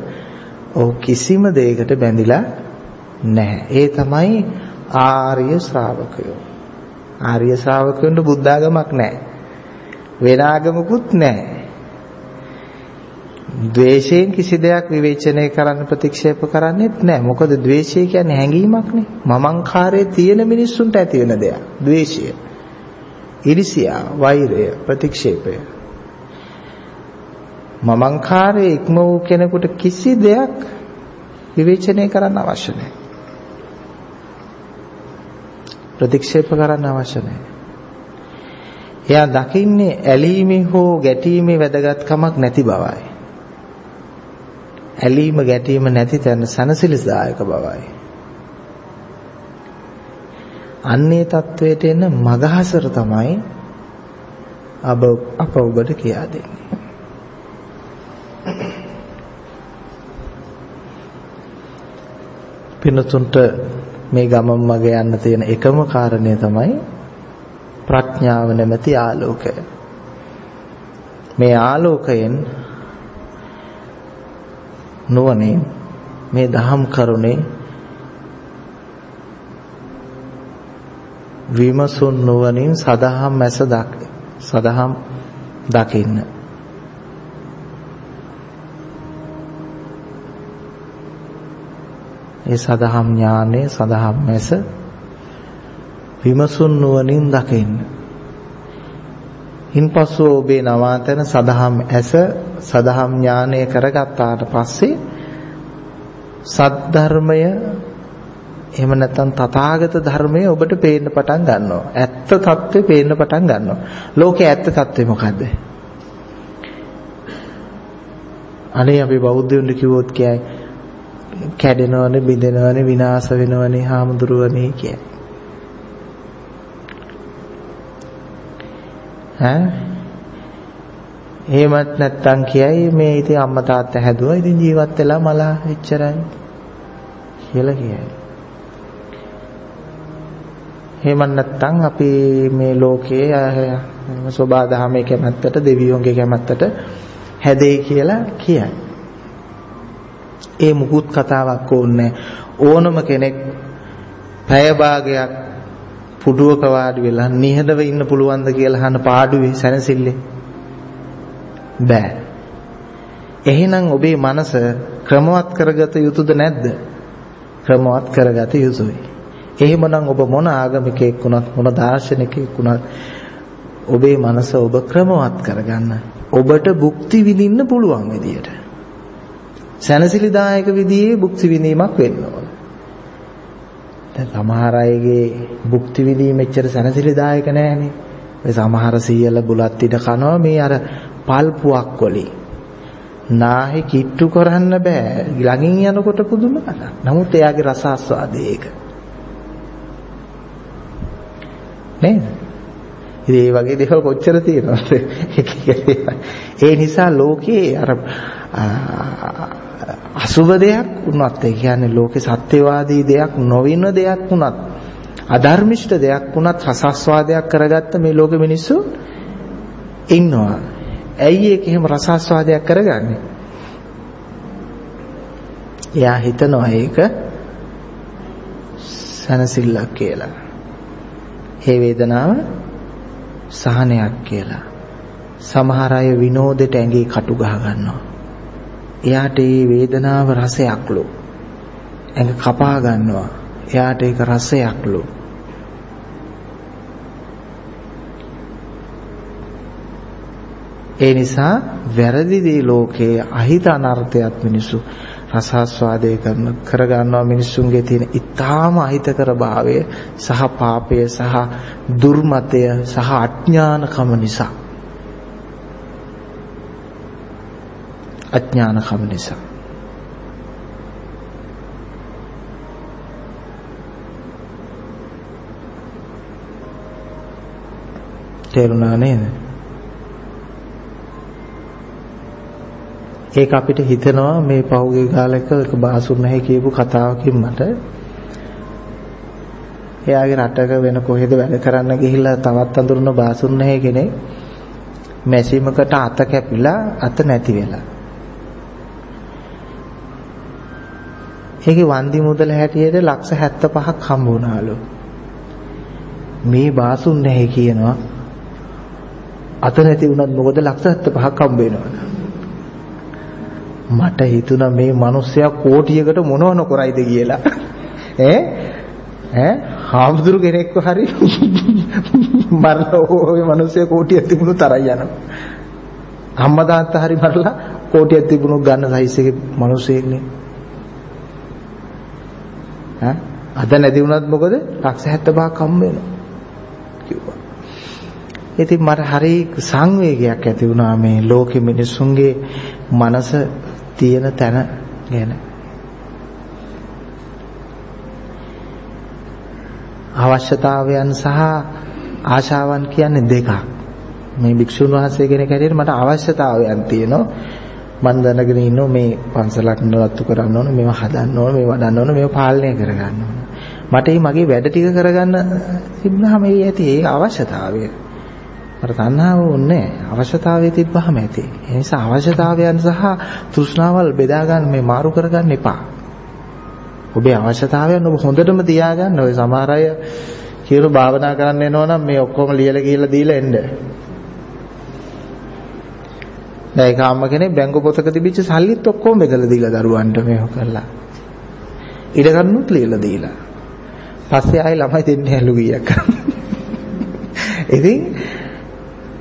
ඔහු කිසිම දෙයකට බැඳිලා නැහැ. ඒ තමයි ආර්ය ශ්‍රාවකයෝ. ආර්ය ශ්‍රාවකයන්ට බුද්ධ ආගමක් නැහැ. වෙන ආගමකුත් නැහැ. ද්වේෂයෙන් කිසි දෙයක් විවේචනය කරන්න ප්‍රතික්ෂේප කරන්නේත් නැහැ. මොකද ද්වේෂය කියන්නේ හැඟීමක්නේ. මමංකාරයේ තියෙන මිනිස්සුන්ට ඇති වෙන දෙයක්. ද්වේෂය. ඉරිසියා, වෛරය, ප්‍රතික්ෂේපය. මමංකාරයේ ඉක්ම වූ කෙනෙකුට කිසි දෙයක් විවේචනය කරන්න අවශ්‍ය නැහැ. ප්‍රතික්ෂේප කරන්න අවශ්‍ය නැහැ. එයා දකින්නේ ඇලීමේ හෝ ගැටීමේ වැදගත්කමක් නැති බවයි. ඇලීම ගැටීම නැති තැන සනසිලිසදායක බවයි. අන්නේ தത്വයට එන මගහසර තමයි අබ අප ඔබට කියා දෙන්නේ. පිනතුන්ට මේ ගමම් මග යන්න තියෙන එකම කාරණය තමයි ප්‍රඥාව නැමැති ආලෝකය. මේ ආලෝකයෙන් නුවණින් මේ දහම් කරුණේ විමසුන් නුවණින් සදහම් මැස දක් සදහම් දකින්න. ඒ සදහම් ඥානයේ සදහම් මැස විමසුන් නුවණින් දකින්න. ඉන්පසු ඔබේ නවාතන සදහම් ඇස සදහම් ඥානය කරගත්තාට පස්සේ සද්ධර්මය එහෙම නැත්නම් තථාගත ධර්මය ඔබට පේන්න පටන් ගන්නවා. ඇත්ත తත්වේ පේන්න පටන් ගන්නවා. ලෝකේ ඇත්ත తත්වේ මොකද්ද? අනේ අපි බෞද්ධයන්ට කිව්වොත් කියයි කැඩෙනවනේ බිඳෙනවනේ විනාශ වෙනවනේ හාමුදුරුවනේ කියයි. ඈ එහෙමත් නැත්තම් කියයි මේ ඉතින් අම්මා තාත්තා හැදුවා ඉතින් ජීවත් වෙලා මලා එච්චරයි කියලා කියයි. එහෙම නැත්තම් අපි මේ ලෝකයේ සෝබා දහමේ කැමැත්තට දෙවියන්ගේ කැමැත්තට හැදෙයි කියලා කියයි. ඒ මුකුත් කතාවක් ඕනේ ඕනම කෙනෙක් පැය භාගයක් පුඩුවක වාඩි වෙලා නිහඬව ඉන්න පුළුවන්ද කියලා අහන පාඩුවේ සැනසille බෑ. එහෙනම් ඔබේ මනස ක්‍රමවත් කරගත යුතුද නැද්ද? ක්‍රමවත් කරගත යුතුයි. එහෙමනම් ඔබ මොන ආගමිකයෙක් වුණත් මොන දාර්ශනිකයෙක් වුණත් ඔබේ මනස ඔබ ක්‍රමවත් කරගන්න. ඔබට භුක්ති විඳින්න පුළුවන් විදියට. සැනසිලිදායක විදිහේ භුක්ති විඳීමක් වෙන්න ඕන. දැන් සමහර අයගේ භුක්ති විඳීම එච්චර සැනසිලිදායක නෑනේ. ඒ සමහර සීයල බුලත් ඉඩ කනවා මේ අර පල්පුවක් වලින්. නාහි කිට්ටු කරන්න බෑ. ළඟින් යනකොට පුදුම නමුත් එයාගේ රස ආස්වාදය ඒක. නේද? ඉතින් මේ වගේ දේවල් කොච්චර තියෙනවද? ඒ නිසා ලෝකේ අර අසුබ දෙයක් වුණත් ඒ කියන්නේ ලෝකේ සත්‍යවාදී දෙයක් නොවින දෙයක් වුණත් අධර්මිෂ්ඨ දෙයක් වුණත් රසස්වාදයක් කරගත්ත මේ ලෝකෙ මිනිස්සු ඉන්නවා. ඇයි ඒක එහෙම රසස්වාදයක් කරගන්නේ? එයා හිතනවා ඒක සනසිල්ලක් කියලා. හේ වේදනාව සහනයක් කියලා. සමහර අය විනෝදෙට ඇඟේ කටු ගහ ගන්නවා. එයාට ඒ වේදනාව රසයක්ලු. ඇඟ කපා ගන්නවා. එයාට ඒක රසයක්ලු. ඒ නිසා වැරදි දේ ලෝකයේ අහිත අනර්ථයක් මිනිසු රසාස්වාදය කරන කරගන්නවා මිනිසුන්ගේ තියෙන ඊටාම අහිතකර භාවය සහ පාපය සහ දුර්මතය සහ අඥානකම නිසා අඥානකම නිසා. තේරුණා නේද? ඒක අපිට හිතෙනවා මේ පහුගිය කාලෙක එක බාසුර නැහැ කියපු කතාවකින් මට. එයාගේ රටක වෙන කොහෙද වැඩ කරන්න ගිහිල්ලා තවත් අඳුරන බාසුර නැහැ කෙනෙක්. මැෂිමකට අත කැපිලා අත නැති වෙලා. ඒකේ වන්දි මුදල හැටියට ලක්ෂ 75ක් හම්බ වුණාලු. මේ බාසුර නැහැ කියනවා. අත නැති වුණත් මොකද ලක්ෂ 75ක් හම්බ වෙනවද මට හිතුණා මේ මිනිස්සයා කෝටියකට මොනව නොකරයිද කියලා. ඈ? ඈ? හාමුදුරු කෙනෙක්ව හරි මරලා ওই මිනිස්සයා කෝටියක් තිබුණු තරයි යනවා. අම්මා තාත්තා හරි මරලා කෝටියක් තිබුණු ගන්න සයිස් එකේ මිනිස්සෙක්නේ ඈ අද නැති වුණත් මොකද ලක්ෂ 75ක් හම්බ වෙනවා කිව්වා ඉතින් මට හරි සංවේගයක් ඇති වුණා මේ ලෝකෙ මිනිස්සුන්ගේ මනස තියෙන තැන ගැන. අවශ්‍යතාවයන් සහ ආශාවන් කියන්නේ දෙකක්. මේ භික්ෂුන් වහන්සේ කෙනෙක් හැටියට මට අවශ්‍යතාවයන් තියෙනවා. මම දැනගෙන ඉන්නවා මේ පන්සලක් නවත්තු කරන්න ඕන, මේව හදන්න ඕන, මේව වඩන්න ඕන, මේව පාලනය කරගන්න ඕන. මට මේ මගේ වැඩ ටික කරගන්න තිබුණාම මේ ඇති ඒ අවශ්‍යතාවය. අර තණ්හාව ඕනේ අවශ්‍යතාවය තිබ්බහම ඇති. ඒ නිසා අවශ්‍යතාවයන් සහ තෘෂ්ණාවල් බෙදා ගන්න මේ මාරු කරගන්න එපා. ඔබේ අවශ්‍යතාවයන් ඔබ හොඳටම තියාගන්න. ඔය සමහර අය කියන භාවනා කරන්න එනවා නම් මේ ඔක්කොම ලියලා ගිහලා දීලා එන්න. දැන් ඒක අම්ම කෙනෙක් බැංකු පොතක තිබිච්ච සල්ලිත් ඔක්කොම බෙදලා දීලා දරුවන්ට මේක කරලා. ඉඩ ගන්නුත් ලියලා දීලා. පස්සේ ආයි ළමයි දෙන්නේ හැලු ගියක්. ඉතින්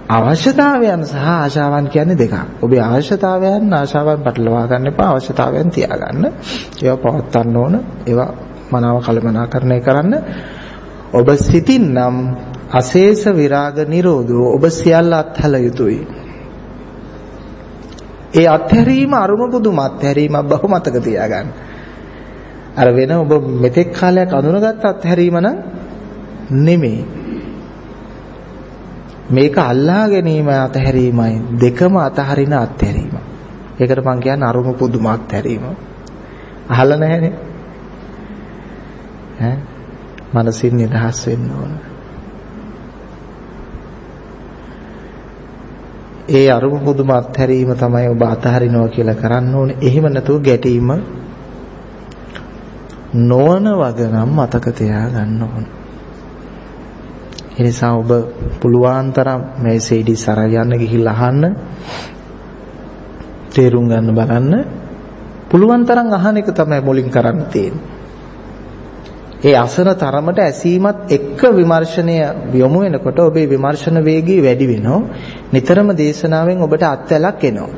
අවශ්‍යතාවයන් සහ ආශාවන් කියන්නේ දෙකක්. ඔබේ අවශ්‍යතාවයන් ආශාවන් පටලවා ගන්න එපා. අවශ්‍යතාවයන් තියාගන්න. ඒවා පවත්වන්න ඕන. ඒවා මනාව කළමනාකරණය කරන්න. ඔබ සිතින්නම් අශේෂ විරාග නිරෝධෝ ඔබ සියල්ල අත්හැල යුතුයි. ඒ අත්හැරීම අරුම පුදුම අත්හැරීමක් බව මතක තියාගන්න. අර වෙන ඔබ මෙතෙක් කාලයක් අඳුනගත්ත අත්හැරීම නම් නෙමෙයි. මේක අල්ලා ගැනීම අතහැරීමයි දෙකම අතහරින අත්හැරීම. ඒකට මම කියන්නේ අරුම පුදුම අත්හැරීම. අහලා නැහැනේ. ඈ මනසින් නිදහස් වෙන්න ඕන. ඒ අරුම පුදුම අත්හැරීම තමයි ඔබ අතහරිනවා කියලා කරන්න ඕනේ. එහෙම නැතුව ගැටීම නොවන වගනම් මතක තියාගන්න ඕනේ. ඒ නිසා ඔබ පුළුවන් තරම් මේ CD සරය යන්න ගිහිල්ලා අහන්න තේරුම් ගන්න බලන්න පුළුවන් තරම් අහන එක තමයි මුලින් කරන්න තියෙන්නේ. ඒ අසන තරමට ඇසීමත් එක්ක විමර්ශනය යොමු වෙනකොට ඔබේ විමර්ශන වේගය වැඩි වෙනවා. නිතරම දේශනාවෙන් ඔබට අත්වැලක් එනවා.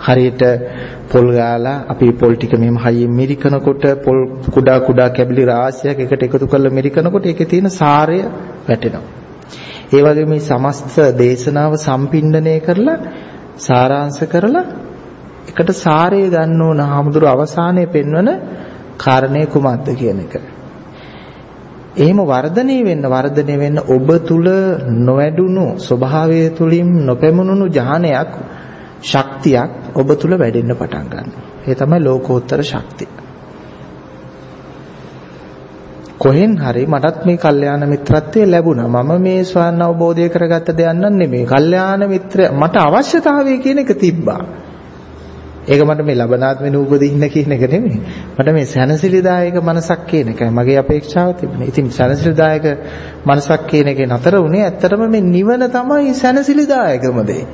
හරියට පොල් ගාලා අපි පොල් ටික මෙහෙම හයියෙන් මිරිකනකොට පොල් කුඩා කුඩා කැබලි රාශියක් එකට එකතු කරලා මිරිකනකොට ඒකේ තියෙන සාරය වැටෙනවා. ඒ වගේ මේ සමස්ත දේශනාව සම්පින්ඩණය කරලා සාරාංශ කරලා එකට සාරය ගන්න ඕන හමුදුර අවසානයේ පෙන්වන කාරණේ කුමක්ද කියන එක. එහෙම වර්ධනය වෙන්න වර්ධනය වෙන්න ඔබ තුල නොවැඩුණු ස්වභාවය තුලින් නොපෙමුණුණු ඥානයක් ශක්තියක් ඔබ තුල වැඩෙන්න පටන් ගන්නවා. ඒ තමයි ලෝකෝත්තර ශක්තිය. කොහෙන් හරි මටත් මේ කල්යාණ මිත්‍රත්වය ලැබුණා. මම මේ ස්වාන් අවබෝධය කරගත්ත දෙයක් නන් නෙමෙයි. කල්යාණ මිත්‍ර මට අවශ්‍යතාවය කියන එක තිබ්බා. ඒක මට මේ ලබනාත්මේ නූපදින්න කියන එක නෙමෙයි. මට මේ සැනසිලිදායක මනසක් කියන එකයි මගේ අපේක්ෂාව තිබුණේ. ඉතින් සැනසිලිදායක මනසක් කියන එකේ නතර වුණේ ඇත්තටම මේ නිවන තමයි සැනසිලිදායකම දේ.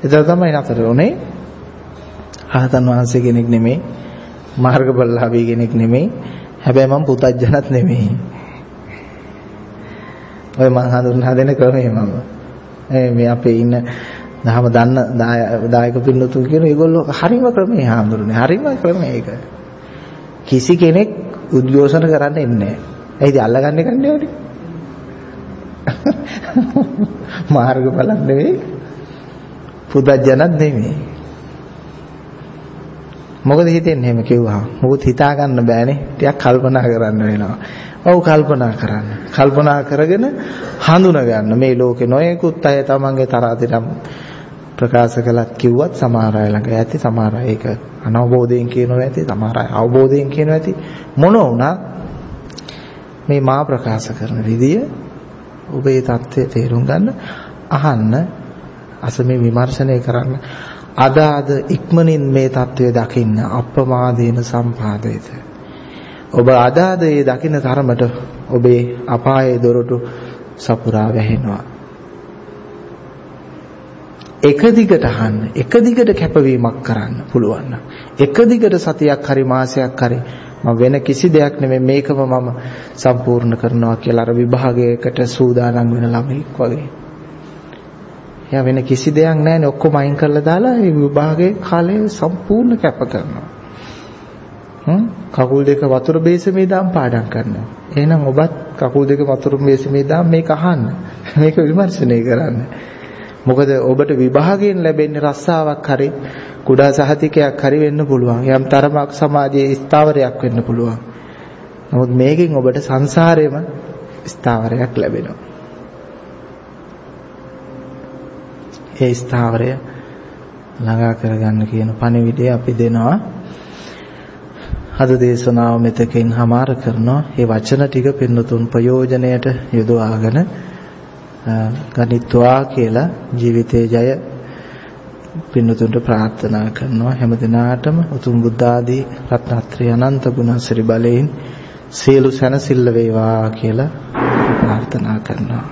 එතන තමයි නතර උනේ. ආතන් වහන්සේ කෙනෙක් නෙමෙයි. මාර්ගඵලලාභී කෙනෙක් නෙමෙයි. හැබැයි මම පුතඥනත් නෙමෙයි. ඔය මං හඳුන්වා දෙන ක්‍රමය මම. මේ අපේ ඉන්න දහම දන්න දායක පින්නතුන් කියන ඒගොල්ලෝ හරිම ක්‍රමේ හාමුදුරනේ හරිම ක්‍රමේ ඒක කිසි කෙනෙක් උද්ඝෝෂණ කරන්න එන්නේ නැහැ. ඒ ඉතින් අල්ලගන්න එක නෙවෙයි. මාර්ගඵලක් නෙවෙයි. පුදජනක් නෙවෙයි. මොකද හිතෙන්නේ එහෙම කිව්වහම මොකද හිතා ගන්න බෑනේ ටිකක් කල්පනා කරන්න වෙනවා ඔව් කල්පනා කරන්න කල්පනා කරගෙන හඳුනා ගන්න මේ ලෝකේ නොයෙකුත් අය තමන්ගේ තරහදිනම් ප්‍රකාශ කළත් කිව්වත් සමහර අය ළඟ ඇති සමහර අය ඒක අනවබෝධයෙන් කියනවා ඇති සමහර අය අවබෝධයෙන් කියනවා ඇති. මොන වුණා මේ මා ප්‍රකාශ කරන විදිය ඔබේ தත්ත්වය තේරුම් ගන්න අහන්න අසමේ විමර්ශනය කරන්න. අද අද ඉක්මනින් මේ தත්ත්වය දකින්න අප්‍රමාදේන සම්පාදේත. ඔබ අද අද දකින්න තරමට ඔබේ අපායේ දොරටු සපුරා වැහෙනවා. එක දිගට අහන්න, එක දිගට කැපවීමක් කරන්න පුළුවන් එක දිගට සතියක් හරි මාසයක් හරි මම වෙන කිසි දෙයක් නෙමෙයි මේකම මම සම්පූර්ණ කරනවා කියලා අර විභාගයකට සූදානම් වෙන ළමෙක් වගේ. එයා වෙන කිසි දෙයක් නැහැනේ ඔක්කොම අයින් කරලා දාලා මේ විභාගයේ කාලය සම්පූර්ණ කැප කරනවා. හ්ම් කකුල් දෙක වතුර බේසමේ දාම් පාඩම් කරනවා. එහෙනම් ඔබත් කකුල් දෙක වතුර බේසමේ දාම් මේක අහන්න. මේක විමර්ශනය කරන්න. මොකද ඔබට විභාගයෙන් ලැබෙන්නේ රස්සාවක් හරි කුඩා සහතිකයක් හරි වෙන්න පුළුවන්. යම් තරමක් සමාජයේ ස්ථාවරයක් වෙන්න පුළුවන්. නමුත් මේකෙන් ඔබට සංසාරේම ස්ථාවරයක් ලැබෙනවා. ඒ ස්ථාවරය ළඟා කරගන්න කියන පණිවිඩය අපි දෙනවා. අද දේශනාව මෙතකින් හමාර කරනවා. මේ වචන ටික පින්නතුන් ප්‍රයෝජනයට යොදවාගෙන ගනිත්වා කියලා ජීවිතේ ජය පින්නතුන්ට ප්‍රාර්ථනා කරනවා. හැම දිනාටම උතුම් බුද්ධ ආදී රත්නත්‍රි අනන්ත ගුණසිරි බලයෙන් සියලු සැනසෙල්ල වේවා කියලා ප්‍රාර්ථනා කරනවා.